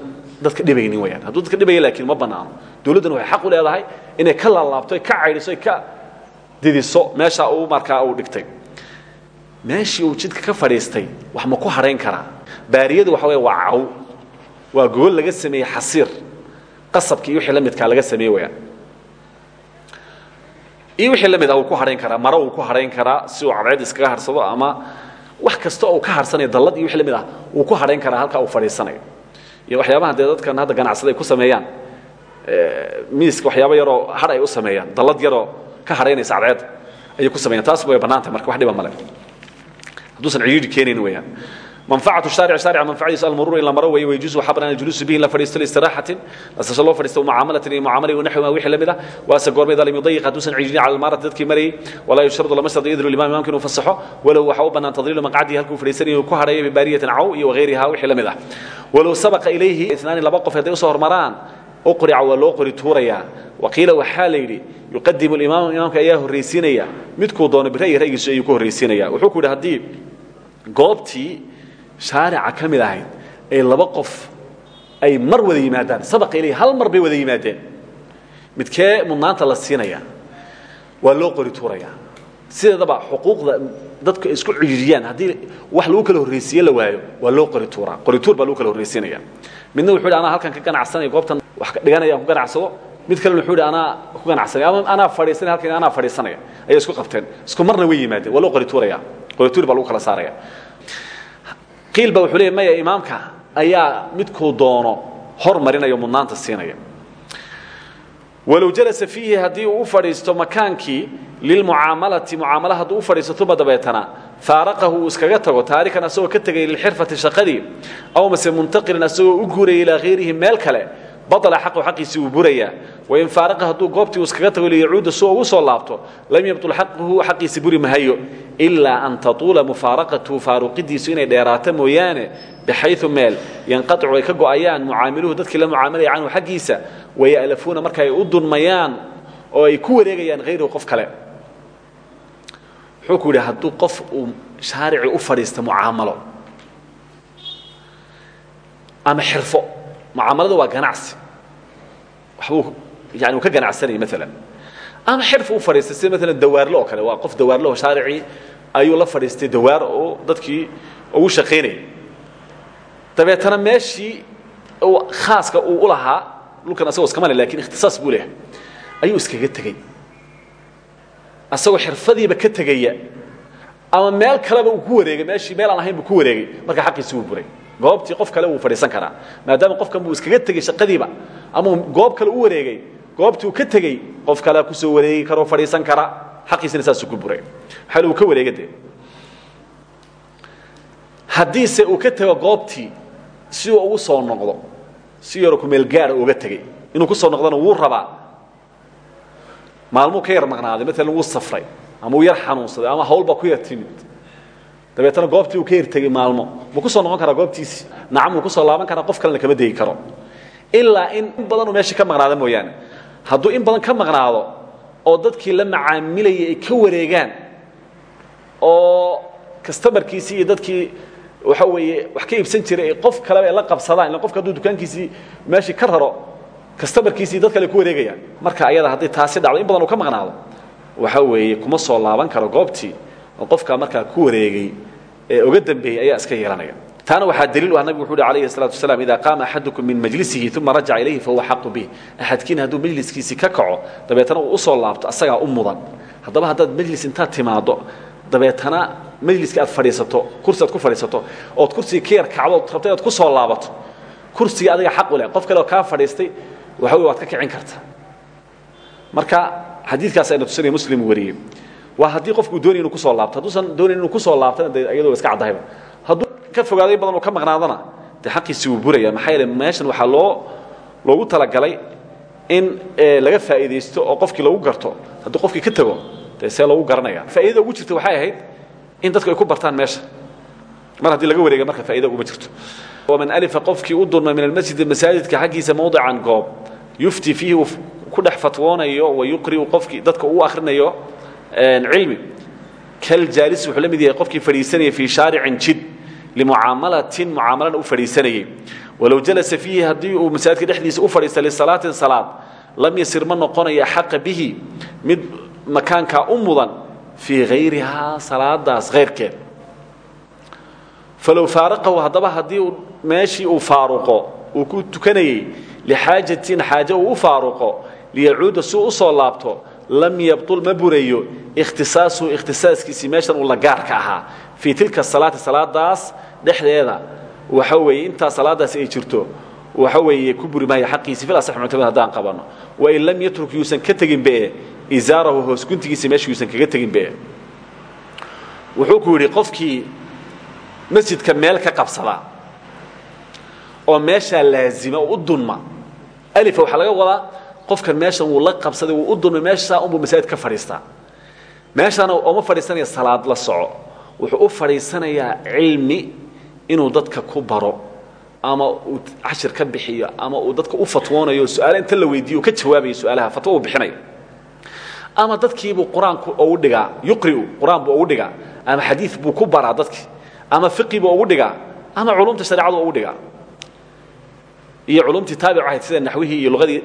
dadka dhibaynin weyaan hadduu dadka dhibaya laakiin ma bannaano dowladduna waxay xaq u leedahay inay ka laalaabto ka caydhiso ay ka didiso. Meesha uu markaa uu dhigtay. Meeshii uu jidka ka fadhiistay wax ma ku hadhayn karaa baariyadu waxa wey waa caw. Waa gogol laga sameeyey xasiir. Qasabki iyo wixii la midkaa laga sameeye weyaan iyo wixii la mid ah wuu ku hadhayn karaa maro wuu ku hadhayn karaa si uu cadceed iskaga harsado ama wax kasta oo uu ka harsanayo dallad iyo wixii la mid ah wuu ku hadhayn karaa halkaa uu fadhiisanayo iyo waxyaabaha dee dadkan hadda ganacsada ay ku sameeyaan miiska waxyaabo yaroo har ay u sameeyaan dallad yaroo ka haraynaysa cadceedda ayay ku sameeyaan. Taas way bannaantay marka wax dhiba male hadduusan cidhiidhi keenayn weeyaan. Manfacatu shaaric shaarica manfacadiisu almuruur in la maro weeye wayjuusu waxaa bannaan aljuluusu bihi in la fadhiisto liistiraaxatin nasasho loo fadhiisto mucaamalatin iyo mucaamalin wanaxwimaa wixii la mid ah waase goormay dalim yudayiq hadduusan cidhiidhin cala almaarati dadkii marayey walaa yushradu lama shardo idnu limaam imaamka inuu fasaxo walow waxaa u bannaan tadliilu maqcadihi halkuu fadhiisan inuu ku hadheeyo bibaariyatin caw iyo wahayrihaa wixii la mid ah. Walow sabaqa ilayhi isnaani laba qof hadday u soo hormaraan uqrica waa loo qori tuurayaa waqiila waxaa la yidhi yuqadimu imaamu imaamka ayaa horraysiinaya midkuu doono biraiyo ra'giisu ayuu ku horraysiinaya wuxuu ku yidhi haddii goobtii shaarica ka mid ahayd ay laba qof ay mar wada yimaadaan sabaqa ileyhi hal mar bay wada yimaadeen midkee mudnaanta la siinaya waa loo qori tuurayaa sideedaba xuquuqda dadku ay isku cijiriyaan haddii wax lagu kala horraysiiye la waayo waa loo qori tuuraa. Qori tuur baa lagu kala horraysiinaya midna wuxuu yidhi anaa halkan ka ganacsanaya goobtan wax dhiganaya aan ku ganacsado. Mid kalena wuxuu yidhi anaa ku ganacsanaya ama anaa fadhiisanaya halkan anaa fadhiisanaya. Ayay isku qabteen. Isku marna way yimaadeen. Waa loo qori tuuraya qori tuur baa lagu kala saaraya. Qiil ba wuxuu leeyahy maya imaamka ayaa midkuu doono hor marinayo mudnaanta siinaya. Walow jalasa fiihi haddii uu u fadhiisto makaankii lilmucaamalati mucaamala hadduu u fadhiisto tuma dabeetana faaraqahu uu iskaga tago taarikan asagoo ka tegay lilxirfati shaqadii aw mase muntaqilin asagoo u guuraya ilaa hayrihi meel kale baطla xaqu xaqiisii wuu burayaa. Wain faaraqa hadduu goobtii uu iskaga tago liyacuuda suu ugu soo laabto lam yabtul xaquhu xaqiisi buri mahayo ilaa an tatuula mufaaraqatuhu faaruqidiisu inay dheeraato mooyaane bixayu meel yanqaطicu ay ka go'ayaan mucaamiluhu dadkii la mucaamalaya canhu xaggiisa waya'lafuuna marka ay u dunmayaan oo ay ku wareegayaan hayruhu qof kale. Wuxuu ku yidhi hadduu qof uu shaaricii u fadhiista mucaamalo ama xirfo mucaamaladu waa ganacsi. Waxbuu yani uu ka ganacsanayay maalan ama xirf u fadhiistay sida maalan dawaarlo oo kale waa qof dawaarlo oo shaaricii ayuu la fadhiistay dawaar oo dadkii ugu shaqaynayay. Dabeetana meeshii khaaska uu u lahaa dhulkan asagoo iskama le laakiin ikhtisaas buu leehay ayuu iskaga tegey asagoo xirfadiiba ka tegaya ama meel kaleba uu ku wareegay meeshii meel aan ahayn buu ku wareegay marka xaqiisi wuu buray goobtii qof kale wuu fadhiisan karaa maadaama qofkan buu iskaga tegey shaqadiiba ama goob kale u wareegay goobtii uu ka tegey qof kalea ku soo wareegi karoo fadhiisan kara xaqiisina saasuu ku buray. Maxaa uu ka wareega dee? Haddiise uu ka tego goobtii si uu ugu soo noqdo si yaroo kumeelgaara uga tegey inuu ku soo noqdona wuu rabaa. Maalmuu ka yar maqnaaday maalan wuu safray ama uu yar xanuunsaday ama hawlbaa ku yar timid dabeetana goobtii uu ka hirtegey maalmo. Muu ku soo noqon karaa goobtiisii nacam wuu ku soo laaban karaa qof kalena kama degi karo. Ilaa in in badan uu meeshii ka maqnaado mooyaane. Hadduu in badan ka maqnaado oo dadkii la macaamilayay ay ka wareegaan oo kastamarkiisii iyo dadkii waxa weeye wax ka iibsan jiray ay qof kaleba ay la qabsadaan illa qofka hadduu dukaankiisii meeshii ka raro kastamarkiisii dad kale ku wareegayaan. Marka ayada hadday taasi dhacdo in badan uu ka maqnaado waxa weeye kuma soo laaban karo goobtii oo qofkaa markaa ku wareegay ee uga dambeeyey ayaa iska yeelanaya taana waxaa daliil u ah nabigu wuxu uhi alayhi الsalatu wasalaam ida qaama axadukum min majlisihi uma rajaca ilayhi fahuwa xaqu bih axadkiina hadduu majliskiisii ka kaco dabeetana uu u soo laabto asagaa u mudan. Haddaba haddaad majlis intaad timaado dabeetana majliska aad fadhiisato kursi aad ku fadhiisato ood kursiga ka yar kacdo ood rabta inaad ku soo laabato kursiga adiga xaq u leh qof kale oo kaa fadhiistay waxa wey waad ka kicin kartaa marka xadiidkaas ayna tusinaya muslim wariyey waa haddii qofku doonay inuu ku soo laabto. Hadduusan doonayn inuu ku soo laabtana dee iyadoo iska caddahayba hadduu ka fogaaday badan uu ka maqnaadana dee xaqiisii wuu buraya maxaa yeele meeshan waxaa loo loogu talagalay in laga faa'iidaysto oo qofkii lagu garto. Hadduu qofkii ka tago dee see loogu garanaya faa'iidada ugu jirta waxay ahayd in dadku ay ku bartaan meesha. Mar haddii laga wareega marka faa'iida uguma jirto. Waman alifa qofkii u dulma min almasjidi masaajidka xaggiisa mawdican goob. Yufti fiihi ku dhex fatwoonayo wa yuqri'u qofkii dadka uu akhrinayo cilmi. Kaljaalis wuxuu la mid yahay qofkii fadhiisanayay fii shaaricin jid limucaamalatin mucaamalana u fadhiisanayay. Walow jalasa fiihi haddii uu masaajidka dhexdiisa u fadhiista lisalaatin salaad lam yasir ma noqonayo xaqa bihi mid makaankaa u mudan fii hayrihaa salaadaas hayrkeed falow faaraqahu haddaba haddii uu meeshii uu uu ku tukanayey lixaajatin xaaje uu u faaruqo liyacuuda si u u soo laabto lam yabطul ma burayo ikhtisaasuhu ikhtisaaskiisii meeshan uu la gaarka ahaa. Fii tilka salaati salaadaas dhexdeeda waxa weeye intaa salaadaasi ay jirto waxa weeye ku buri maayo xaqiisii fil asax muctamad haddaan qabanno wain lam yatruk yuusan ka tegin be izaarahu hoos guntigiisa meesha yuusan kaga tegin be wuxuu ku yidhi qofkii masjidka meel ka qabsada oo meeshaa laazima oo u dunma alifa waxaa laga wadaa qofkan meeshan wuu la qabsaday wuu u dunmay meeshaa unbuu masaajid ka fadhiistaa meeshaana ooma fadhiisanaya salaad la soco wuxuu u fadhiisanayaa cilmi inuu dadka ku baro ama uu cashir ka bixiyo ama uu dadka u fatwoonayo su'aale inta la weydiiyo ka jawaabayo su'aalaha fatwo uu bixinayo. Ama dadkiibuu qur'aanku ugu dhigaa yuqri'u qur'aan buu ugu dhigaa ama xadiid buu ku baraa dadkii ama fiqi buu ugu dhigaa ama culumta shareecadu ugu dhigaa iyo culumtii taabic ahayd sida naxwihii iyo luqadii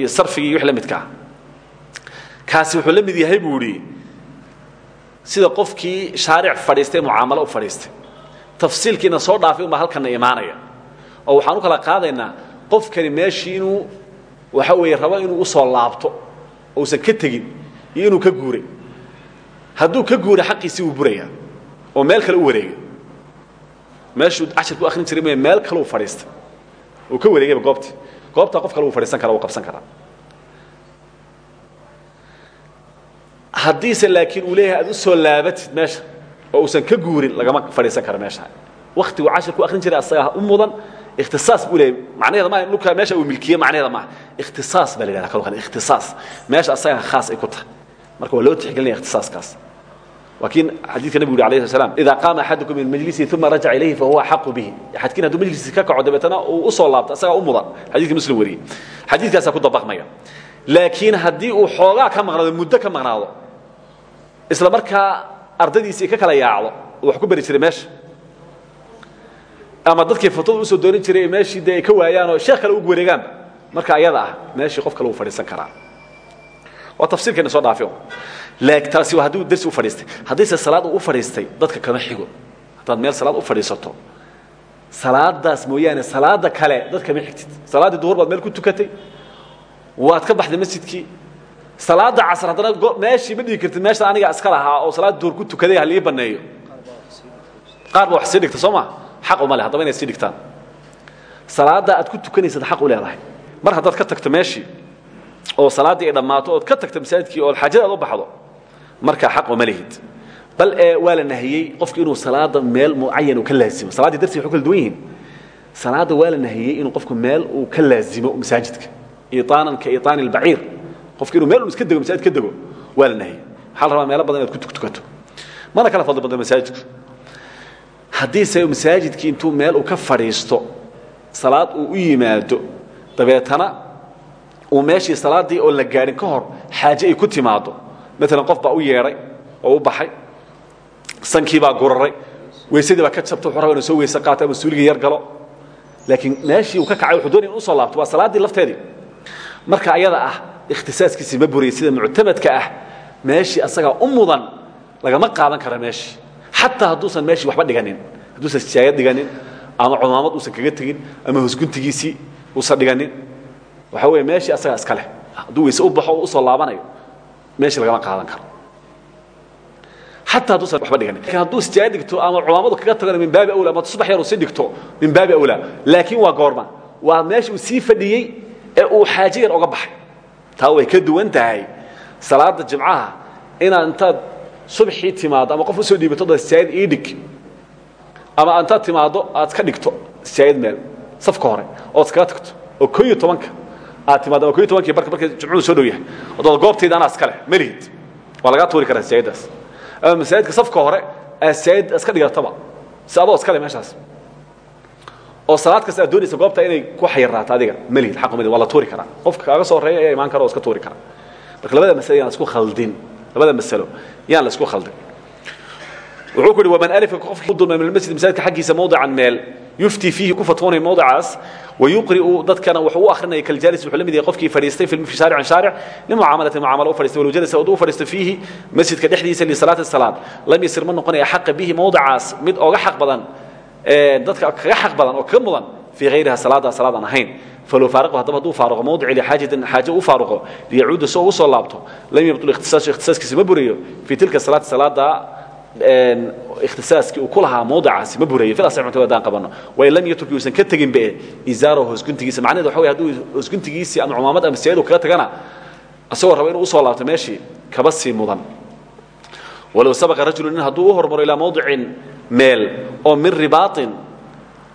iyo sarfigii iyo wix la midkaa kaasi wuxuu la mid yahay buu idhi sida qofkii shaaric fadhiistay mucaamalo u fadhiistay. Tafsiilkiina soo dhaafay unbaa halkanna imaanaya. Oo waxaan u kala qaadaynaa qofkani meeshii inuu waxa weeye rabo inuu u soo laabto uusan ka tegin iyo inuu ka guuray hadduu ka guuray xaqiisii wuu burayaa oo meel kale u wareegay. Meeshuu cashir ku akhrin jiray meel kale u fadhiistay oo ka wareegayba goobtii goobtaa qof kale uu fadhiisan kara uu qabsan karaa. Haddiise laakiin uu leeyahay aad u soo laabatid meesha oo uusan ka guurin lagama fadhiisan karo meesha. Waktiguu cashir ku akrin jiray asagaa u mudan ikhtisaas buu leeyahay. Macnaheeda maaha in dhulka meesha uu milkiye macnaheeda maaha. Ikhtisaas baa la yidhahda kalkan ikhtisaas. Meesha asagaa khaas ay ku tahay. Marka waa loo tixgelinaya ikhtisaaskaas laakiin xadiidka nabigu yuri alayhi salaam idaa qaama axadukum min majlisihi uma rajaca ilayhi fahuwa axaqu bihi. Xadkiin hadduu majliskiisa ka kaco dabeetana uu u soo laabto asagaa u mudan. Xadiidka muslim wariyey. Xadiidkaasaa ku dabaqmaya. Laakiin haddii uu xoogaa ka maqnaado muddo ka maqnaado isla markaa ardadiisii ka kala yaacdo oo wax ku bari jiray meesha ama dadkii fatada u soo dooran jiray meeshii dee ay ka waayaan oo sheekh kale ugu wareegaanba marka ayada ah meeshii qof kale uu fadhiisan karaa. Waa tafsiirkeena soo dhaafi taasi waa hadduu darsi u fadhiistay. Haddiise salaad uu u fadhiistay dadka kama xigo. Haddaad meel salaad u fadhiisato. Salaadaas mooyaane salaada kale dad kama xigtid. Salaaddii duhur baad meel ku tukatay. Waad ka baxday masjidkii. Salaada casr haddana meeshii ma dhigi kartid meesha aniga iska lahaa oo salaada duhur ku tukaday halii baneeyo. Qaar ba wax sii dhigta soo ma? Xaq uma leh haddaba inay sii dhigtaan. Salaada aad ku tukanaysad xaq u leedahay. Mar haddaad ka tagto meeshii oo salaaddii ay dhammaato ood ka tagto masaajidkii oo xaajada aad u baxdo markaa xaq uma lihid bal ee waa la nahiyey qofku inuu salaada meel mucayan uu ka laazimo salaadii darsi waxu kala duwan yihiin salaada waa la nahiyey inuu qofku meel uu ka laazimo masaajidka iطaanan ka iطaani اlbaciir qofku inuu meel un iska dego masaajid ka dego waa la nahiyey waxaa la rabaa meelo badan inaad ku tuktukato mana kala fadli badno masaajidku haddiise masaajidkii intuu meel uu ka fadhiisto salaad uu u yimaado dabeetana uu meeshii salaaddii oon la gaadhin ka hor xaaje ay ku timaado maalan qof baa u yeedhay oo u baxay sankii baa guraray weysadii baa ka jabta wuxuu raba inuu soo weyse qaato ama suuligii yar galo. Laakiin meeshii uu ka kacay wuxuu doonaya in u soo laabto waa salaaddii lafteedii. Marka ayada ah ikhtisaaskiisii ma buriyay sida muctamadka ah meeshii asagaa u mudan lagama qaadan kara meeshii xataa hadduusan meeshii waxba dhiganin hadduusan sijaayad dhiganin ama cumaamad uusan kaga tegin ama hosguntigiisii uusan dhiganin. Waxaa weeye meeshii asagaa iska leh. Hadduu weyse u baxo o u soo laabanayo meeshii lagama qaadan karo. Xataa hadduusan waxba dhiganin. Hadduu sijaayad dhigto ama cumaamadu kaga tagano min baabi awla ama subax yar uu sii dhigto min baabi awla laakiin waa goorma. Waa meesha uu sii fadhiyey ee uu xaaje yar oga baxay. Taa way ka duwan tahay salaada jimcaha inaad intaad subxii timaado ama qof u soo dhiibato da sijaayad ii dhig ama intaad timaado aad ka dhigto sijaayad meel safka hore ood iskaga tagto oo ko iyo tobanka aad ko iyo tobankii barka marka jimcuhu soo dhow yahay odood goobtayda anaa iska leh melihid waa lagaa tuuri karaa sijaayaddaas ama masaajidka safka hore aad sijaayad iska dhigataba si adoo iska leh meeshaas. Oo salaad kasta aad doonaysa goobta inay ku xayirnaato adiga melihid xaq umid waa la tuuri karaa. Qofka kaaga soo horreeya ayaa imaan kara oo iska tuuri kara marka labada masale yaan la isku khaldin. Labada masalo yaan la isku khaldin. Wuxuu ku yidhi waman alifka qofkii ku dulmay min almasjid masaajidka xaggiisa mawdican meel yuftii fiihi ku fatwoonaya mawdicaas wayuqri'u dadkana wax u akhrinaya kaljaalis wuxuu la mid yahay qofkii fadhiistay fi shaaricin shaaric limucaamalatin mucaamalo u fadhiistay walow jalasa hadduu u fadhiisto fiihi masjidka dhexdiisa lisalaati salaad lam yasir ma noqonaya xaqa bihi mawdicaas mid oga xaq badan dadka kaga xaq badan oo kaga mudan fii hayriha salaada salaad aan ahayn. Falow faariqu haddaba hadduu faaruqo mawdici lixaajatin xaaje u faaruqo liyacuuda soo ugu soo laabto lam yabtul ikhtisaasu ikhtisaaskiisa ma burayo fii tilka salaati salaada ikhtisaaskii uu ku lahaa mawdicaasi ma burayo fil asix cuntada haddaan qabano. Wain lam yatruk yuusan ka tegin be izaarahu hoosguntigiisa. Macnaheedu waxa wey hadduu hoosguntigiisii ama cumaamad ama siyaadu kaga tagana isagoo raba inuu u soo laabto meeshii kaba sii mudan. Walow sabaqa rajulu nin hadduu u hormaro ilaa mawdicin meel oo min ribaaطin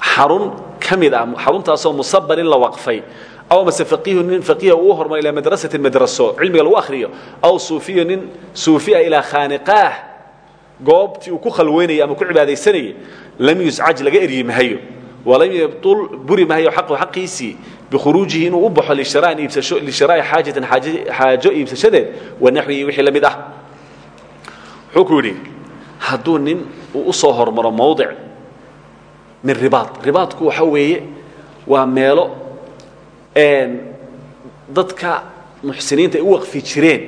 xarun ka mid ah xaruntaasoo musabarin la waqfay aw mase faqiihu nin faqiiha uu hormaro ilaa madrasatin madraso cilmiga lagu akhriyo aw suufiyo nin suufiya ilaa khaaniqaah goobtii uu ku khalweynayay ama ku cibaadaysanayay lam yuscaj laga eryi mahayo walam yabtul buri mahayo xaqu xaqiisii bikhuruujihi inuu u baxo lisharaain iibsasho lisharaa'i xaajatin xaajo iibsashadeed wanaxwihi wixii la mid ah. Wuxuu ku yidhi hadduu nin uu u soo hormaro mawdic min ribaad. Ribaadku waxa weeye waa meelo dadka muxsiniinta ay u waqfi jireen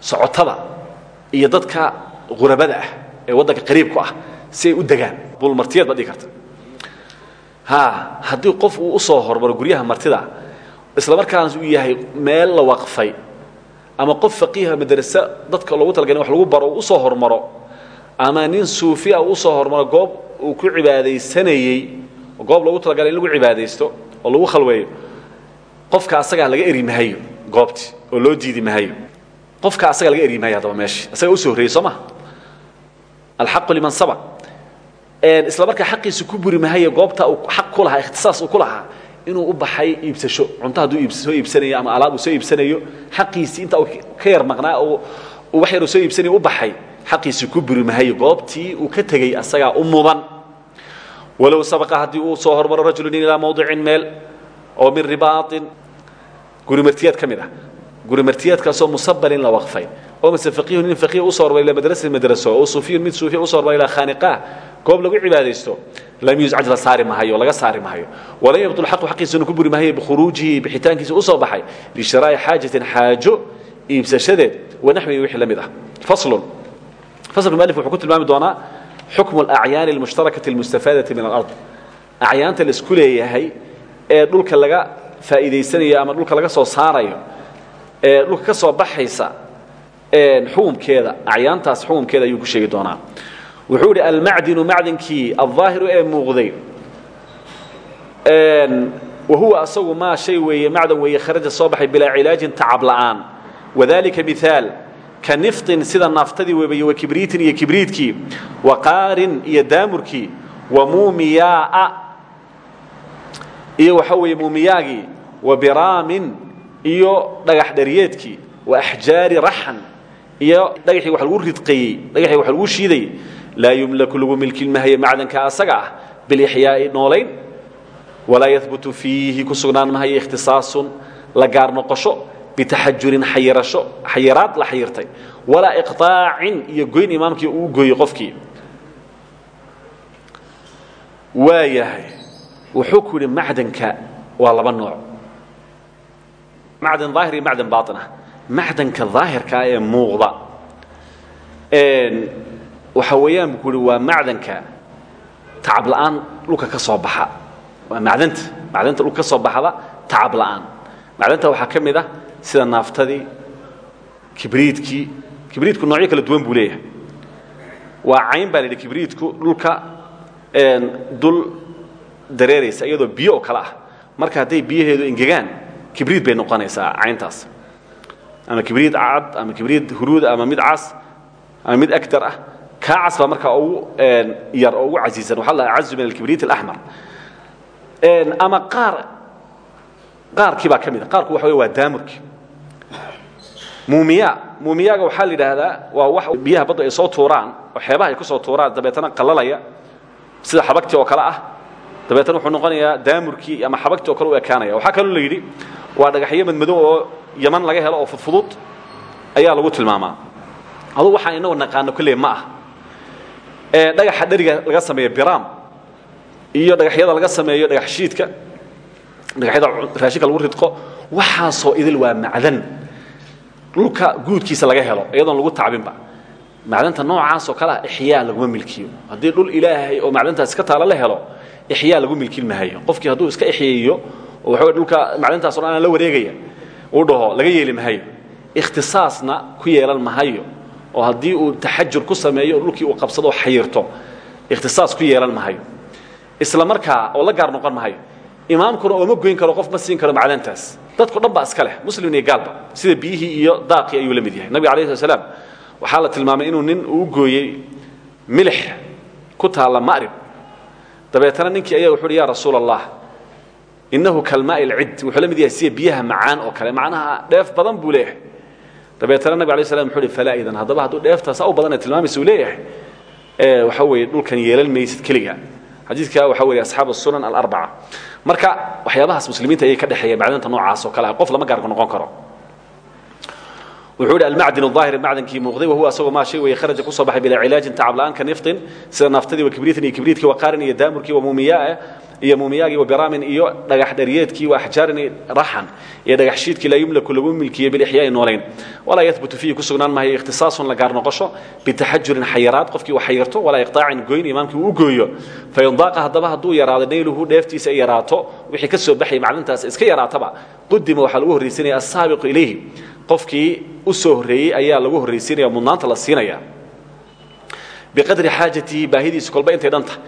socotada iyo dadka qurabada ah ee waddanka qariibku ah si ay u degaan. Bulmartiyeed baad dhigi karta. Ha haddii qof uu u soo hormaro guryaha martida isla markaas uu yahay meel la waqfay ama qof faqiiha madrase dadka loogu talagalay wax lagu baro uu u soo hormaro ama nin suufiya uu u soo hormaro goob uu ku cibaadaysanayey goob loogu talagalay in lagu cibaadaysto oo lagu khalweeyo qofka asagaa laga eri mahayo goobti oo loo diidi mahayo qofka asaga laga eryi maayo haddaba meesha asaga u soo horreeyey soo maha alxaqu liman sabaq isla markaa xaqiisa ku buri mahaye goobta uu xaq ku lahaa ikhtisaas uu ku lahaa inuu u baxay iibsasho. Cunto hadduu soo iibsanayo ama alaab uu soo iibsanayo xaqiisii inta uu ka yar maqnaa wax yar uu soo iibsanayo u baxay xaqiisii ku buri mahaye goobtii uu ka tegey asagaa u mudan. Walow sabaqa haddii uu soo hormaro rajulun ilaa mawdicin meel oo min ribaaطin guri martiyaad ka mid ah guri martiyaadkaasoo musabalin la waqfay oo mase faqiihun nin faqiih u soo hormar ila madrasatin madraso oo suufiyun mid suufiya u soo hormar ilaa khaaniqaah goob lagu cibaadaysto lam yuscaj la saari mahayo laga saari mahayo. Walan yabtul xaqu xaqiisuna ku buri mahayo bikhuruujihi bixitaankiisa u soo baxay lisharaa'i xaajatin xaajo iibsashadeed wanaxwihi wixii la mid ah. Faslun. Faslka mualif wuxuu ku tilmaami doonaa xukmu alacyaani almushtarakati almustafaadati min alard. Acyaanta la isku leeyahay ee dhulka laga faa'iidaysanayo ama dhulka laga soo saarayo dhulka ka soo baxaysa xukumkeeda acyaantaas xukumkeeda ayuu ku sheegi doonaa. Wuxuu idhi almacdinu macdinkii alظaahiru ee muuqday. Wahuwa asagu maa shay weeye macdan weeye kharaja soo baxay bilaa cilaajin tacab la'aan. Wadalika miaal ka niftin sida naaftadii weebay wa kibriitin iyo kibriidkii wa qaarin iyo daamurkii wa muumiyaaa. Iyo waxa weeye muumiyaagii wa biraamin iyo dhagax dhariyeedkii wa axjaari raxan iyo dhagaxii wax lagu ridqayey dhagaxii wax lagu shiidayey laa yumlaku lagu milkin mahayo macdanka asaga ah bilixyaa'i noolayn walaa yahbutu fiihi ku sugnaan mahayo ikhtisaasun la gaar noqosho bitaxajurin xayirasho xayiraad la xayirtay walaa iqطaacin iyo goyn imaamkii uu gooyey qofkii. Waa yahay wuxuu ku yidhi macdanka waa laba nooc macdan daahir iyo macdan baaطin ah. Macdanka daahirkaa ee muuqda. Waxa weeyaan buu ku uhi waa macdanka tacab la'aan dhulka ka soo baxa. Waa macdanta macdanta dhulka ka soo baxda tacab la'aan. Macdanta waxaa ka mid ah sida naaftadii kibriidkii kibriidku noocyo kala duwan buu leeyahay. Waa cayn baa la yidhi kibriidku dhulka dul dareeraysa iyadoo biyo oo kale ah. Marka hadday biyaheedu engegaan kibriid bay noqonaysaa cayntaas. Ama kibriid cad ama kibriid huruud ama mid cas ama mid agtar ah. Kaa cas baa markaa ugu yar oo ugu casiisan waxaa la acazu min alkibriit alaxmar ama qaar qaarkii baa ka mid a. Qaarku waxa wey waa daamurki. Muumiya muumiyaaga waxaa la yidhaahdaa waa wax biyaha badda ay soo tuuraan oo xeebaha ay ku soo tuuraan dabeetana qallalaya sida xabagtii oo kale ah. Dabeetana wuxuu noqonayaa daamurkii ama xabagtii oo kale u ekaanaya waxaa kaloo la yidhi waa dhagaxyo madmadow oo yaman laga helo oo fudfudud ayaa lagu tilmaamaa. Adugu waxaan inagu naqaano kolley ma ah. Dhagaxa dheriga laga sameeyo biraam iyo dhagaxyada laga sameeyo dhagax shiidka dhagaxyada raashinka lagu ridqo waxaasoo idil waa macdan. Dhulka guudkiisa laga helo iyadoon lagu tacbinba. Macdanta noocaasoo kale ah ixyaa laguma milkiyo. Haddii dhul ilaahay oo macdantaas iska taalo la helo ixyaa lagu milkin mahayo qofkii hadduu iska ixyeeyo oo waxa wey dhulka macdantaas o dhan aan la wareegaya. Uu dhaho laga yeeli mahayo ikhtisaasna ku yeelan mahayo. Oo haddii uu taxajur ku sameeyo dhulkii uu qabsado oo xayirto. Ikhtisaas ku yeelan mahayo. Isla markaa oo la gaar noqon mahayo imaamkuna ooma goyn karo qof ma siin karo macdantaas dadku dhan baa iska leh muslim iyo gaalba. Sida biyihii iyo daaqii ayuu la mid yahay. Nabiga alayh slat slaam waxaa la tilmaamay inuu nin uu gooyey milix ku taalla ma'rib. Dabeetana ninkii ayaa wuxu uhi ya rasuula allah inahu kalmaai lcid wuxuu la mid yahay sida biyaha macaan oo kale. Macnaha dheef badan buu leeyahay. Dabeetana nabig alay slam wuxuu hi falaa idan haddaba hadduu dheeftaas u badana tilmaamaysa uu leeyahay. Waxa weeye dhulkan yeelan maysid keliga. Xadiidka waxaa weliya asxaab asunan alarbaca marka waxyaabahaas muslimiinta ayay ka dhexeeyeen macdinta noocaas oo kale ah qof lama gaarka noqon karo. Wuxuu yidhi almacdin aahiri macdankii muuqday wahuwa asagoo maa shay weeye kharaja ku soo baxay bilaa cilaajin tacab la'aanka niftin sida naaftadii wa kibriitin iyo kibriitkii wa qaarin iyo daamurkii wa muumiyaa eh iyo muumiyaagii wa biraamin iyo dhagax dhariyeedkii wa axjaarin raxan iyo dhagax shiidkii laa yumlaku lagu milkiyey bilixyaa'i noolayn. Walaa yahbutu fiihi ku sugnaan maayo ikhtisaasun la gaar noqosho bitaxajurin xayiraad. Qofkii uu xayirto walaa iqtaacin goyn imaamkii uu gooyo. Fayundaaqa haddaba hadduu yaraado nayluhu dheeftiisa ay yaraato wixii ka soo baxay maclintaas iska yaraataba qudima waxaa lagu horraysinaya asaabiqu ilayhi. Qofkii u soo horreeyey ayaa lagu horraysiinaya mudnaanta la siinaya biqadri xaajatihi baahidiisu kolba intay dhanta fain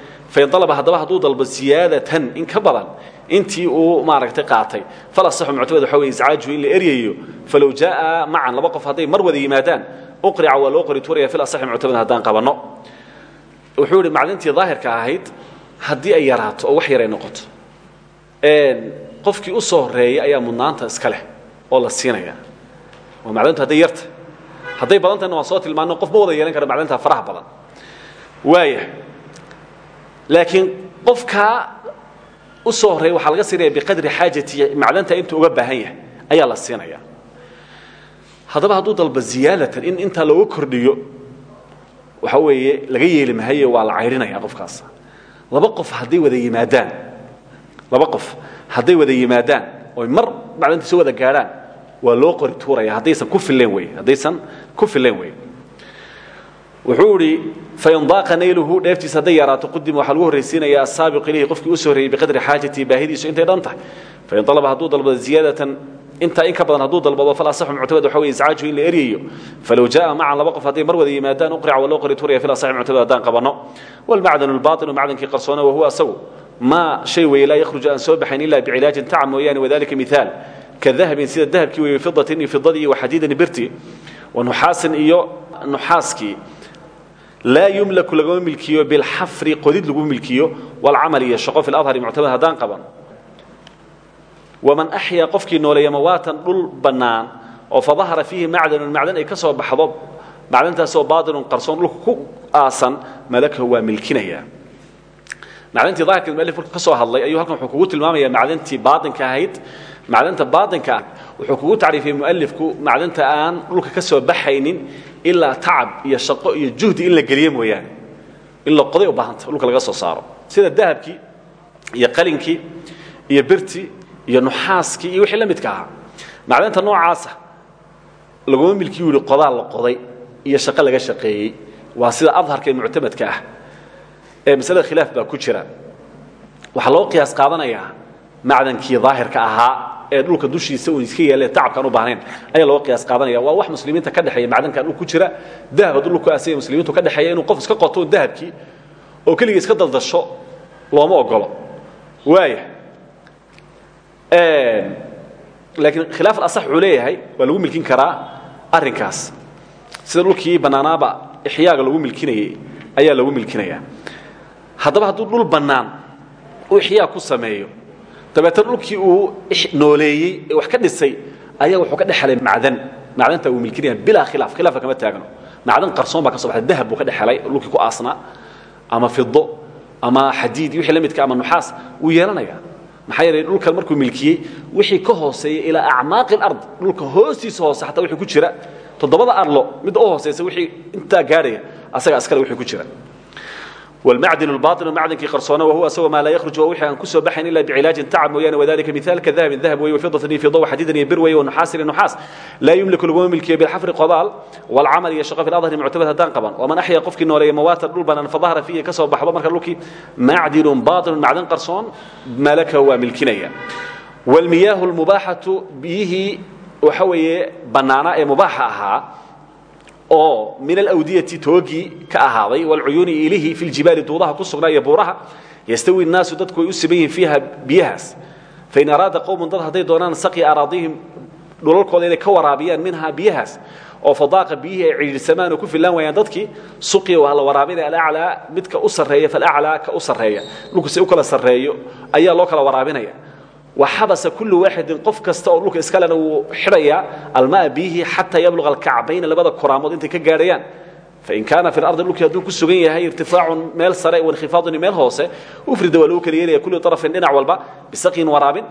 alaba haddaba hadduu dalbo siyaadatan in ka badan intii uu maaragtay qaatay falasaxu muctamad waxa weye iscaajuhu in la eryayo falow jaa'a macan laba qof hadday mar wada yimaadaan uqrica waa loo qori tuuraya fil asaxi muctamad haddaan qabanno wuxuu yidhi maclintii daahirka ahayd haddii ay yaraato oo wax yaray noqoto qofkii u soo horeeyey ayaa mudnaanta iska leh oo la siinaya waa maclintu hadday yarta hadday badan tahayna waan soo tilmaano qof ma wada yeelan kara maclinta faraha badan waaya laakiin qofkaa u soo horreeya waxaa laga siinaya biqadri xaajati macdanta intuu uga baahan yahay ayaa la siinaya haddaba hadduu dalba ziyaadatan in intaa looga kordhiyo waxa weeye laga yeeli mahaye waa la caydhinaya qofkaas. Laba qof hadday wada yimaadaan laba qof hadday wada yimaadaan oy mar macdanta soo wada gaadhaan waa loo qori tuuraya haddaysan ku filleen wey haddaysan ku filleen wey wuxuu idhi fain daaqa nayluhu dheeftiisa yaraato qudima waxaa lagu horraysiinaya asaabiq ilayhi qofkii u soo horreeyey biqadri xaajatihi baahidiisu intay dhan tahay. Fain alaba hadduu dalbado in ka badan hadduu dalbado fal asaxu muctamad waxa weye iscaajuhu in la eryayo falow jaa'a macan laba qof hadday mar wada yimaadaan uqrica waa loo qori tuuraya fil asaxi muctamad haddaan qabanno walmacdanu lbaatinu macdankii qarsoona wahuwa asagu. Maa shay weeye laa yakhruju aan soo baxayn ila bicilaajin taca mooyaane wadalika mihaal. Kadahabin sida dahabkii weeye fidatin iyo fidadii iyo waxadiidin birti wanuxaasin iyo nuxaaskii laa yumlaku lagama milkiyo bilxafri qodid lagu milkiyo walcamal iyo shaqo fi ladhari muctamad haddaan qaban. Waman axyaa qofkii nooleeya mawaatan dhul bannaan oo fadahara fiihi macdanun macdan ay ka soo baxdo macdantaasoo baatilun qarsoon dhulka ku aasan malakahu waa milkinaya. Macdantii daahirka mualif markuu ka soo hadlay ayuu halkan wuxuu kugu tilmaamayaa macdantii baatinka ahayd. Macdanta baatinka ah wuxuu kugu tacriifiyey mualifku macdanta aan dhulka ka soo baxaynin ilaa tacab iyo shaqo iyo juhdi in la geliyo mooyaane in la qoday u baahanta dhulka laga soo saaro. Sida dahabkii iyo qalinkii iyo birtii iyo nuxaaskii iyo wixii la midka ahaa. Macdanta noocaasa laguma milkiyu yihi qodaa la qoday iyo shaqo laga shaqeeyey. Waa sida adharka ee muctamadka ah ee masalada khilaaf baa ku jira. Waxaa loo qiyaas qaadanayaa macdankii daahirka ahaa ee dhulka dushiisa uu iska yeelee tacabkaan u baahnayn. Ayaa loo qiyaas qaadanaya. Waa wax muslimiinta ka dhexeeya macdankan dhul ku jira dahab hadduu dhulku aasaya muslimiintu ka dhexeeya inuu qof iska qoto dahabkii oo keligii iska daldasho looma ogolo waaya laakiin khilaaf alasax wuxuu leeyahay waa lagu milkin karaa arrinkaas. Sida dhulkii bannaanaaba ixyaaga lagu milkinayey ayaa lagu milkinayaa haddaba hadduu dhul bannaan uu ixyaa ku sameeyo dabeetana dhulkii uu nooleeyey ee wax ka dhisay ayaa wuxuu ka dhexelay macdan. Macdanta uu milkinaya bilaa khilaaf khilaafka kama taagno. Macdan qarsoon baa ka soo baxday dahab buu ka dhexelay dhulkii ku aasnaa ama fido ama xadiid wixii la midka ama nuxaas wuu yeelanaya maxaa yeelay dhulkan markuu milkiyey wixii ka hooseeya ilaa acmaaqi alard dhulka hoostiisa hoose xataa wixii ku jira toddobada arlo midda u hooseysa wixii intaa gaadhaya asaga askale wixii ku jira wlmacdin bainu macdinkii qarsoona wahuwa isagoo maa laa yahruj waa wixii aan ku soo baxayn ilaa bicilaajin tacab mooyaane wadalika miaalka dahabin dahab wey wafidatin iyo fido waxadidan iyo bir wey wanuxaasirin nuxaas laa yumliku laguma milkiyo bilxafri qobaal walcamal iyo shaqo filadhari muctabad haddaan qaban waman axyaa qofkii nooleeya mawaatan dhul banaan fadahra fiihi ka soo baxba marka dhulkii macdinu bainu macdan qarsoon malaka waa milkinaya wlmiyaahu lmubaaxatu biyihii waxa weeye bannaana ee mubaaxa ahaa oo min alawdiyati toogii ka ahaaday walcuyuuni ilihi fi ljibaali duudaha ku sugnaa iyo buuraha yastawi nnaasu dadku way u siman yihiin fiiha biyahaas. Fain araada dad hadday doonaan saqya araadihim dhulalkooda inay ka waraabiyaan minhaa biyahaas oo fadaaqa biyihii ay cidhiidhsamaan ku fillaan waayaan dadkii suqya waa la waraabinaya alaclaa midka u sarreeya falaclaa ka u sarreeya. Dhulku u kala sarreeyo ayaa loo kala waraabinaya waxabasa kullu waaxidin qof kasta oo dhulka iskalena wuu xidhayaa almaa biyihi xataa yabluqa alkacbayna labada koraamood intay ka gaadhayaan. Fain kaana fi lardi dhulkii hadduu ku sugan yahay irtifaacun meel sare wainkhifaaadun meel hoose ufrida waa lagu kala yeelaya kulli arafin dhinac walba bisaqin waraabin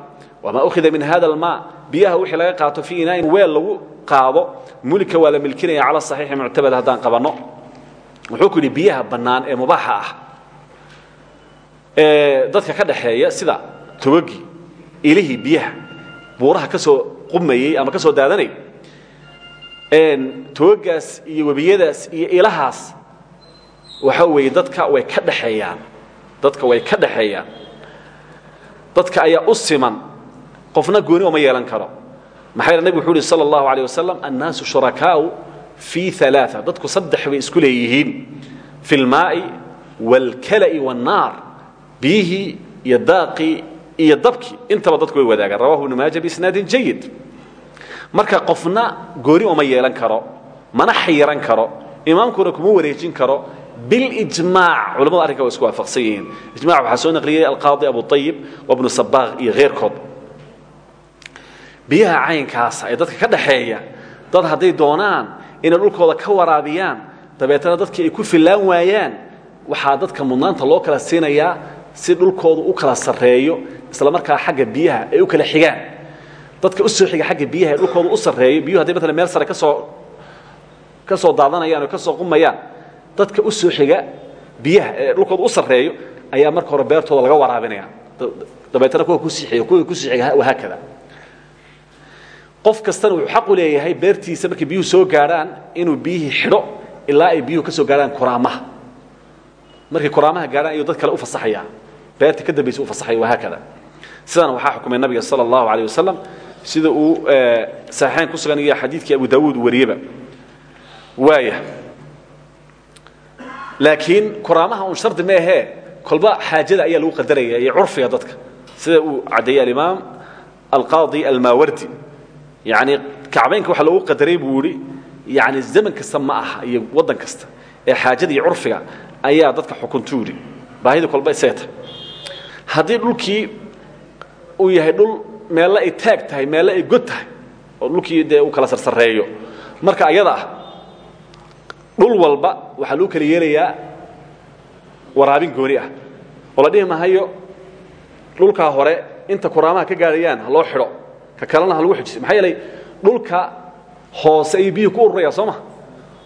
wamaa ukhida min hada almaa biyaha wixii laga qaato fii inaain weel lagu qaado mulika waa la milkinaya cala saxiixi muctabad haddaan qabanno. Wuxuu ku yidhi biyaha bannaan ee mubaaxa ah. Ee dadka ka dhaxeeya sida togagii ilihii biyaha buuraha ka soo qumayey ama ka soo daadanay togagaas iyo webiyadaas iyo ilahaas waxa weeye dadka way ka dhaxeeyaan dadka way ka dhaxeeyaan dadka ayaa u siman qofna gooni oma yeelan karo maxaa yeele nebigu wuxuu uhi sala allahu alayh wasalam annaasu shurakaau fii ثalaaثa dadku saddex bay isku leeyihiin fi اlmaa'i wاlkala'i wاnnaar biyihii iyo daaqii iyo dabkii intaba dadku way wadaagaan. Rawahu ibnu maaja biisnaadin jayid marka qofna gooni uma yeelan karo mana xayiran karo imaamkuna kuma wareejin karo bilijmaac culamada arrinka waa isku waafaqsan yihiin. Ijmac waxaa soo naqliyey alqaadi abu ayib wa bnu sabaaq iyo keyrkood biyaha caynkaasa ee dadka ka dhaxeeya dad hadday doonaan inay dhulkooda ka waraabiyaan dabeetana dadkii ay ku fillaan waayaan waxaa dadka mudnaanta loo kala siinayaa si dhulkoodu u kala sarreeyo isla markaa xagga biyaha ay u kala xigaan. Dadka u soo xiga xagga biyaha dhulkoodu u sarreeyo biyuhu hadday maalan meel sare ka soo ka soo daadanayaan ka soo qumayaan dadka u soo xiga biyaha ee u sarreeyo ayaa marka hore beertooda laga waraabinaya dabeetana kuwa ku sii xiga kuwa ku sii xiga wahaakada qof kastana wuxuu xaq u leeyahay beertiisa markay biyuhu soo gaadhaan inuu biyihii xidho ilaa ay biyuhu ka soo gaadhaan kuraamaha. Markay kuraamaha gaadhaan ayuu dad kale u fasaxaya beerta ka dambaysa u fasaxaya wahaakada sidana waxaa xukumay nabiga sala allahu alayh sida uu saxiixayn ku sugan iyo xadiidkii abu daawuud wariyeba waaya laakiin kuraamaha un shardi ma ahee kolba xaajada ayaa lagu qadaraya iyo curfiga dadka. Sida uu caddeeyey alimaam alqaadi almaawardi. Yani kacbaynka waxa loogu qadaray buu yidhi zaman kasta ma aha iyo waddan kasta. Ee xaajada iyo curfiga ayaa dadka xukuntu yidhi. Baahida kolba isagata haddii dhulkii uu yahay dhul meelle ay taag tahay meelle ay god tahay oo dhulkii dee uu kala sarsareeyo. Marka ayada ah dhul walba waxaa lagu kala yeelayaa waraabin gooni ah. Oo la dhihi mahayo dhulkaa hore inta kuraamaha ka gaadhayaan ha loo xidho ka kalena ha lagu xijisay maxaa yeelay dhulka hoose ayuu biyuhu ku ururaya soo ma?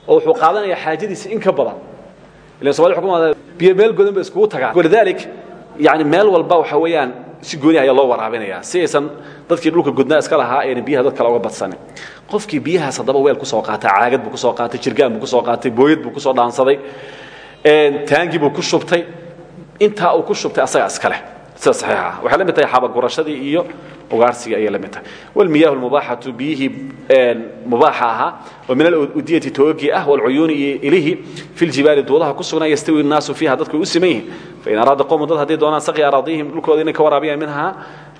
Oo wuxuu qaadanayaa xaajadiisa in ka badan. Ilan somali waxay ku maada biyo meel godan bay iskugu tagaan. Walidalik yani meel walba waxa weeyaan si gooni ayaa loo waraabinayaa. Si aysan dadkii dhulka godnaa iska lahaa ayna biyaha dad kale uga badsanin qofkii biyahaas haddaba weel ku soo qaatay caagad buu ku soo qaatay jirgaan buu ku soo qaatay booyad buu ku soo dhaansaday taangi buu ku shubtay. Intaa uu ku shubtay asagaa iska leh. Sida saxiixa ah waxay la mid tahay xabagurashadii iyo ugaarsiga ayay la mid tahay. Walmiyaahu lmubaaxatu biyihii mubaaxa ahaa oo min aludiyati toogii ah walcuyuuni iyo ilihi fi ljibaali duudaha ku sugnaa yastawi nnaasu fiiha dadku u siman yihiin. Fain araada qowmu dad hadday doonaan saqi araadihim dhulkooda inay ka waraabiyaan minhaa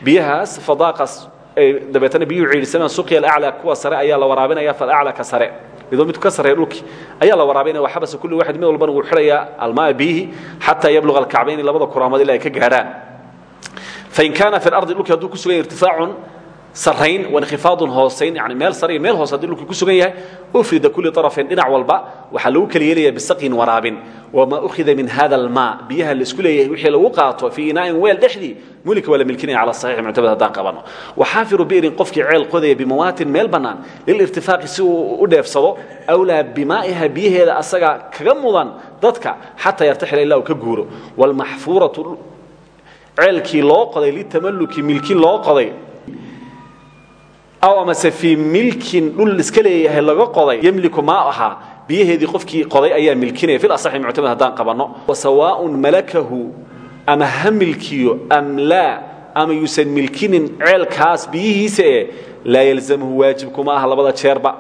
biyahaas fadaaqas dabeetana biyuhu ciidhisamaan suqya alaclaa kuwa sare ayaa la waraabinaya falaclaa ka sare. Midoo midku ka sarreeya dhulkii ayaa la waraabinaya wa xabasa kulli waxid mid walbana wuu xidhayaa almaa biyihi xataa yabluga alkacbayni labada kuraamood ilaa ay ka gaadhaan fain kaana fi lardi dhulkii hadduu ku sugan yahay irtifaacun sarrayn wainkhifaaضun hoosayn yani meel sare iyo meel hoose haddii dhulkii ku sugan yahay ufrida kulli طarafayn dhinac walba waxaa lagu kala yeelaya bisaqyin waraabin wamaa ukhida min hada almaa biyaha la isku leeyahay wixii lagu qaato fii inaa'in weel dhexdii mulika waa la milkinaya cala saxiix muctamad haddaan qabano waxaafiru bi'rin qofkii ceel qodaya bimawaatin meel bannaan lilirtifaaqi si uu u dheefsado awlaa bimaa'iha biyaheeda asaga kaga mudan dadka xataa yartaxila ilaa uu ka guuro waalmaxfuuratu ceelkii loo qoday litamaluki milkin loo qoday aw amase milkin dhul iska leeyahay laga qoday yemliku maa ahaa biyaheedii qofkii qoday ayaa milkinaya fil asaxi muctamad haddaan qabanno. Wasawaaءun malakahu ama ha milkiyo am laa ama yuusan milkinin ceelkaas biyihiisa ee laa yalzamhu waajib kuma aha labada jeerba.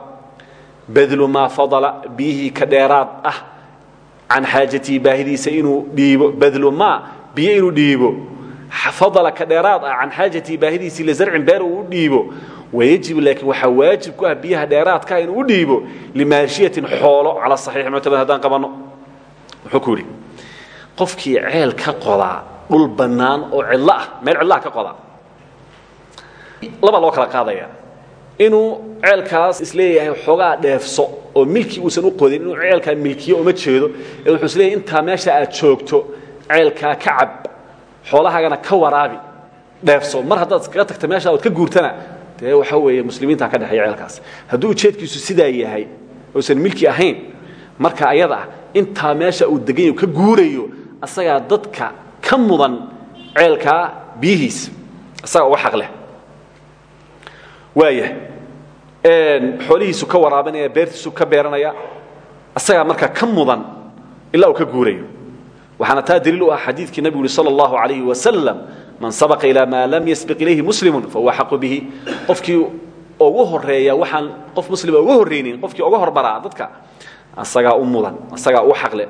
Badlu maa fadala biyihii ka ah can xaajatihi baahidiisa inuu dhiibo. Badlu maa biyo inuu dhiibo fadala ka dheeraad ah can xaajatihi baahidiisii lizarcin beer uu u dhiibo wayajib laakiin waxaa waajib ku ah biyaha dheeraadkaa inuu u dhiibo limaashiyatin xoolo cala saxiix muctamad haddaan qabanno wuxuu ku yidhi qofkii ceel ka qodaa dhul bannaan oo cidlo ah meel cidlaha ka qodaa laba loo kala qaadaya inuu ceelkaas is leeyahay xoogaa dheefso oo milki uusan u qodin inuu ceelkaa milkiyo uma jeedo ee wuxuu is leeyahay intaa meesha aad joogto ceelkaa ka cab xoolahaagana ka waraabi dheefso. Mar haddaad iskaga tagta meesha ood ka guurtana dee waxaa weeye muslimiintaa ka dhexeeya ceelkaas. Hadduu ujeedkiisu sidaa yahay uusan milki ahayn marka ayada ah meesha uu degan ka guurayo asagaa dadka ka mudan ceelkaa biyihiisa isagaa uga xaq leh. Waaya xoolihiisu ka waraabinaya beertiisu ka beeranaya asagaa markaa ka mudan ilaa uu ka guurayo waxaana taa daliil u ah xadiidkii nabigu yuri sala allahu alayhi wasalam man sabaqa ilaa maa lam yasbiq ilayhi muslimun fahuwa xaqu bihi. Qofkii ugu horreeya waxaan qof muslima uga horraynin qofkii uga hormaraa dadka asagaa u mudan asagaa u xaqle.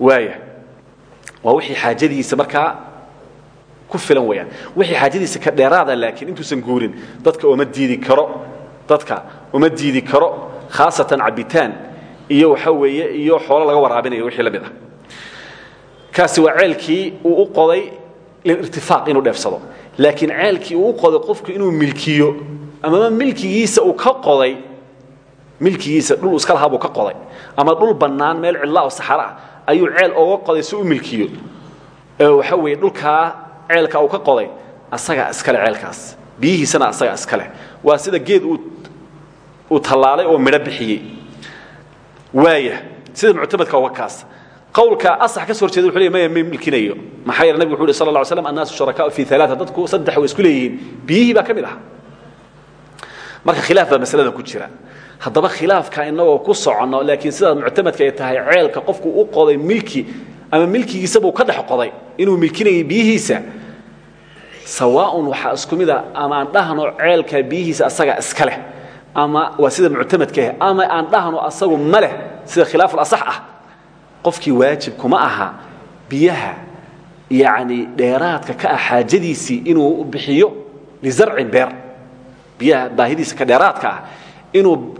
Waaya waa wixii xaajadiisa markaa ku filan weeyaan. Wixii xaajadiisa ka dheeraada laakiin intuusan guurin dadka uma diidi karo dadka uma diidi karo khaasatan cabitaan iyo waxa weeye iyo xoolo laga waraabinayo wixii la mid ah kaasi waa ceelkii uu u qoday lilirtifaaq inuu dheefsado. Laakiin ceelkii uu u qoday qofku inuu milkiyo amama milkigiisa uu ka qoday milkigiisa dhul iska lahaa buu ka qoday. Ama dhul bannaan meel cidla oo saxaro ah ayuu ceel ooga qoday si u milkiyo. Waxa weeye dhulkaa ceelka uu ka qoday asagaa iskale ceelkaas. Biyihiisana asagaa iskale waa sida geed uu tallaalay oo midho bixiyey. Waaya sida muctamadka uga kaas qawlka asax ka soo horjeeda wuxuu leeyahay maya ma milkinayo maxaa yeele nabigu wuxuu yidhi sala alla alay slam annaasu shurakaa'u fi alaaa dadku saddex way isku leeyihiin. Biyihii baa ka mid aha marka khilaaf baa masalada ku jira. Haddaba khilaafka inagoo ku soconno laakiin sidaa muctamadka ay tahay ceelka qofku u qoday milki ama milkigiisabuu ka dhex qoday inuu milkinayay biyihiisa sawaaun waxaa isku mid a ama aan dhahno ceelka biyihiisa asaga iska leh ama waa sida muctamadkaah ama aan dhahno asagu ma leh sida khilaaful asax ah qofkii waajib kuma aha biyaha yacni dheeraadka ka ah xaajadiisii inuu bixiyo lizarcin beer. Biyaha baahidiisa ka dheeraadka ah inuu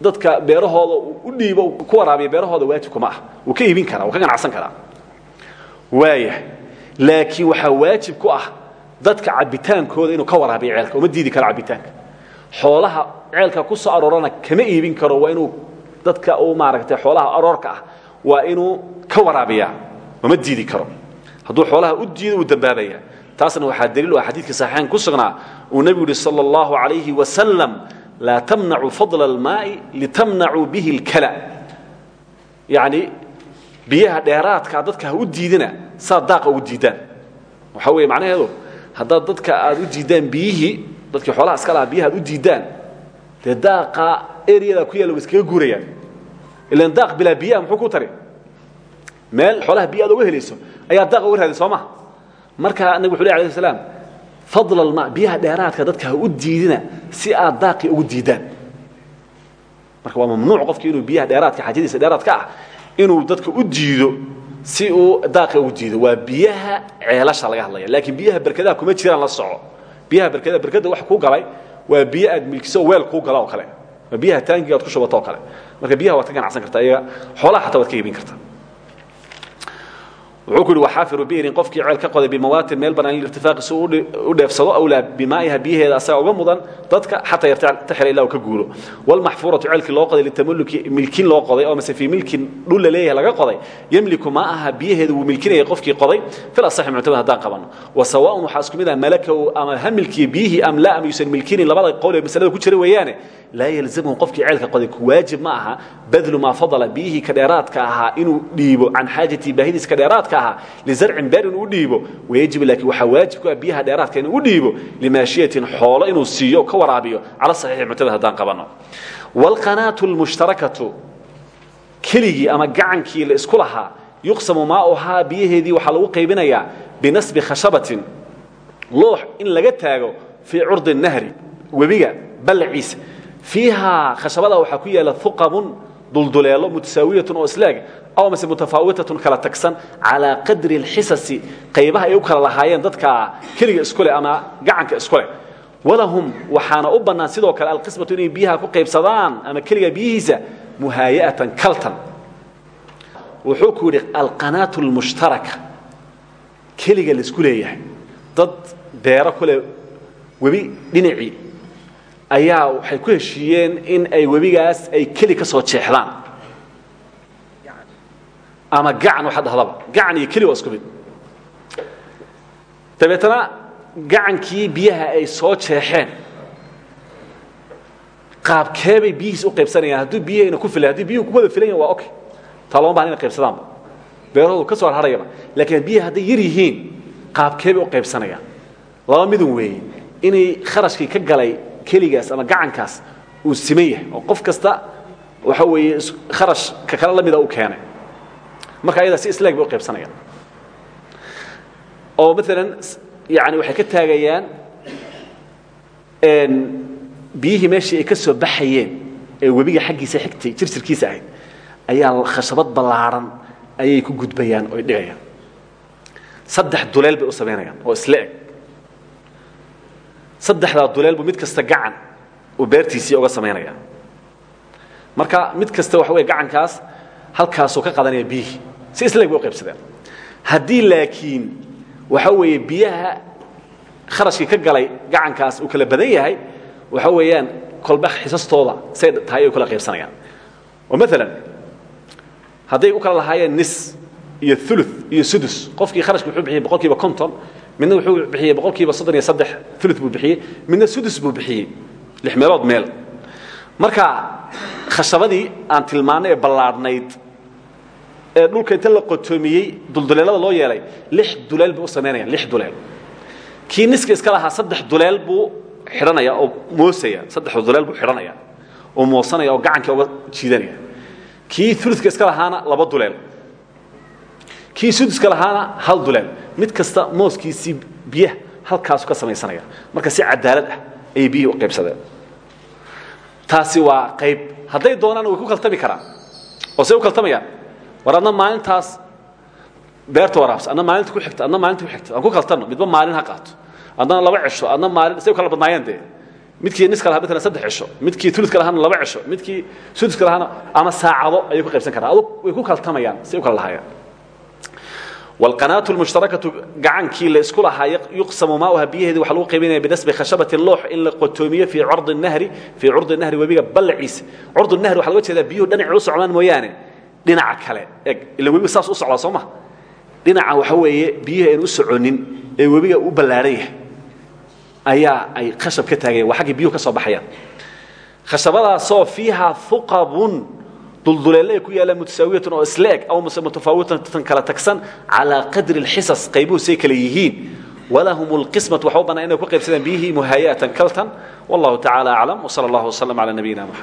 dadka beerahooda u dhiibo ku waraabiyo beerahooda waajib kuma ah. Wuu ka iibin karaa wuu ka ganacsan karaa. Waaya laakiin waxaa waajib ku ah dadka cabbitaankooda inuu ka waraabiyo ceelka uma diidi karo cabbitaanka. Xoolaha ceelka ku soo aroorana kama iibin karo waa inuu dadka uu maaragtay xoolaha aroorka ah waa inuu ka waraabiyaa uma diidi karo. Hadduu xoolaha u diido wuu dambaabaya. Taasna waxaa daliil ah xadiidka saxiixayn ku sugnaa. Uu nebigu yihi sala allahu calayhi wasalam laa tamnacuu fadla almaa'i litamnacuu bihi اlkala yacni biyaha dheeraadkaa dadka ha u diidina saad daaqa ugu diidaan. Waxaa weeye macnaheedu haddaad dadka aad u diiddaan biyihii dadkii xoolaha iska lahaa biyaha aad u diiddaan dee daaqa eryadaa ku yaalla wa iskaga guurayaan ilan daaq bilaa biyaha muxuu ku tari meel xoolaha biyo aad uga helayso ayaa daaq uga raadin soo maha marka nabig wuxu leh alayh salaam fadla alma biyaha dheeraadka dadka ha u diidina si aad daaqii ugu diiddaan marka waa mamnuuc qofki inuu biyaha dheeraadka xaajadiisa dheeraadka ah inuu dadka u diido si uu daaqi ugu diido waa biyaha ceelasha laga hadlaya laakiin biyaha berkadaha kuma jiraan la soco biyaha berkada berkada wax kuu galay waa biyo aad milkiso weel kuu gala oo kale waa biyaha taangiga aad ku shubato oo kale. Marka biyaha waad ka ganacsan kartaa iyaga xoolaha xataa waad ka iibin kartaa. Wuxuu ku yidhi waxaafiru biirin qofkii ceel ka qoday bimawaatin meel bannaan lirtifaaqi si uu u dheefsado awlaa bimaa'iha biyaheeda asaga uga mudan dadka xataa yartaxila ilaa uu ka guuro walmaxfuuratu ceelkii loo qoday litamulluki milkin loo qoday oo mase fii milkin dhul la leeyahay laga qoday yemliku ma aha biyaheeda wuu milkinayay qofkii qoday fil asaxi muctamad haddaan qabanno wa sawaa'un waxaa isku mid ah malakahu ama ha milkiye biyihii am laa ama yuusan milkinin labada qowl ee masalada ku jira weeyaane laa yalzamhu qofkii ceelka qoday waajib ma aha badlu maa fadala biyihii ka dheeraadka ahaa inuu dhiibo can xaajatii baahidiisa ka dheeraadka ahaa lizarcin beer inuu u dhiibo wayajib laakiin waxaa waajib ku ah biyaha dheeraadka inuu u dhiibo limaashiyatin xoolo inuu siiyo ka waraabiyo cala saxiixi muctamad haddaan qabanno waalqanaatu lmushtarakatu keligii ama gacankii la isku lahaa yuqsamu maauhaa biyaheedii waxaa lagu qaybinayaa binasbi khashabatin loox in laga taago fii curdi nahri webiga ballaciisa fiihaa khashabada waxaa ku yaalla uqamun dulduleelo mutasaawiyatun oo isleeg aw mase mutafaawitatun kala tagsan calaa qadri alxisasi qaybaha ay u kala lahaayeen dadka keliga isku leh ama gacanka isku leh. Walahum waxaana u bannaan sidoo kale alqismatu inay biyaha ku qaybsadaan ama keliga biyihiisa muhaaya'atan kaltan. Wuxuu ku yidhi alqanaatu lmushtaraka keliga la isku leeyahay. Dad beero kuleh webi dhinacii ayaa waxay ku heshiiyeen in ay webigaas ay keli ka soo jeexdaan. Ama gacan waxa dhahdaba gacan iyo keli waa isku mid. Dabeetana gacankii biyaha ay soo jeexeen qaabkeebay biyihiis u qaybsanayaan. Hadduu biyahayna ku filan haddii biyuhu ku wada filan yahin waa okay. Taa looma baahan inay qaybsadaanba beerahoodu ka soo harharayaba laakiin biyaha hadday yar yihiin qaabkeebay u qaybsanayaan. Laba midun weeye. Inay kharashkii ka galay keligaas ama gacankaas uu siman yahay oo qof kasta waxa weeye kharash ka kale la mida u keenay. Marka ayadaa si islaag bay u qaybsanayaan oo maalan yani waxay ka taagayaan biyihii meeshii ay ka soo baxayeen ee webiga xaggiisa xigtay jirjirkiisa ahayd ayaa khashabad ballaadhan ayay ku gudbayaan oy dhigayaan. Saddex duleel bay u samaynayaan oo isla eg saddexdaa duleel buu mid kasta gacan uu beertiisii uga samaynaya marka mid kasta waxa wey gacankaas halkaasuu ka qadanaya biyihii si isla eg bay u qaybsadeen. Haddii laakiin waxa weeye biyaha kharashkii ka galay gacankaas uu kala badan yahay waxa weeyaan kolba xisastooda say tahay ay kala qaybsanayaan. Oo maalan hadday u kala lahaayeen nis iyo ulu iyo sudus qofkii kharashki wuxuu bixiyey boqol kiiba konton midna wuxuu bixiyey boqol kiiba soddon iyo saddex ulu buu bixiyey midna sudus buu bixiyey lix meelood meel. Marka khashabadii aan tilmaanay ee ballaadhnayd ee dhulka inta la qotoomiyey dulduleelada loo yeelay lix duleel bay u samaynayaan lix duleel kii niska iska lahaa saddex duleel buu xidhanaya oo moosaya saddexda duleel buu xidhanaya oo moosanaya oo gacanka uga jiidanaya. Kii uludka iska lahaana laba duleel kii suduska lahaana hal duleel mid kasta mooskiisii biyaha halkaasu ka samaysanaya marka si cadaalad ah ayay biyihii u qaybsadeen. Taasi waa qayb. Hadday doonaan way ku kaltami karaan. Oo say u kaltamayaan. War maalintaas beerta waraabsa adna maalinta ku xigta adna maalinta ku xigta. Aan ku kaltanno midba maalin ha qaato. Adna laba cisho adna maalin say kala badnaayeen dee. Midkii niska lahaa matalan saddex cisho midkii tuludka lahaana laba cisho midkii suduska lahaana ama saacado ayay ku qaybsan karaan. Way ku kaltamayaan say u kala lahaayeen wاlqanaatu اlmushtarakatu gacankii laysku lahaa yuqsamu maauha biyaheedi waxa lagu qaybinaya binasbi khashabati loox in la qotoomiyo fii curdi nahri fii curdi nahri webiga ballaciisa curdu nahri waxa loga jeedaa biyuhu dhinacii u socdaan mooyaane dhinaca kale eg ila webigu saas u socdaa soo ma dhinaca waxa weeye biyaha aen u soconin ee webiga u ballaadhan yahay ayaa ay khashab ka taagayaan waa xaggii biyuhu ka soo baxayaan khashabadaasoo fiiha uqabun dulduleelle ay ku yaalaan mutasaawiyatan oo isla eg aw mase mutafaawitatan kala tagsan calaa qadri اlxisas qaybuhu say kale yihiin. Walahum اlqismatu waxa u inay ku qaybsadaan biyihii muhaaya'atan kaltan. Wallahu tacala aclam wsala allah wslam cala nabiyina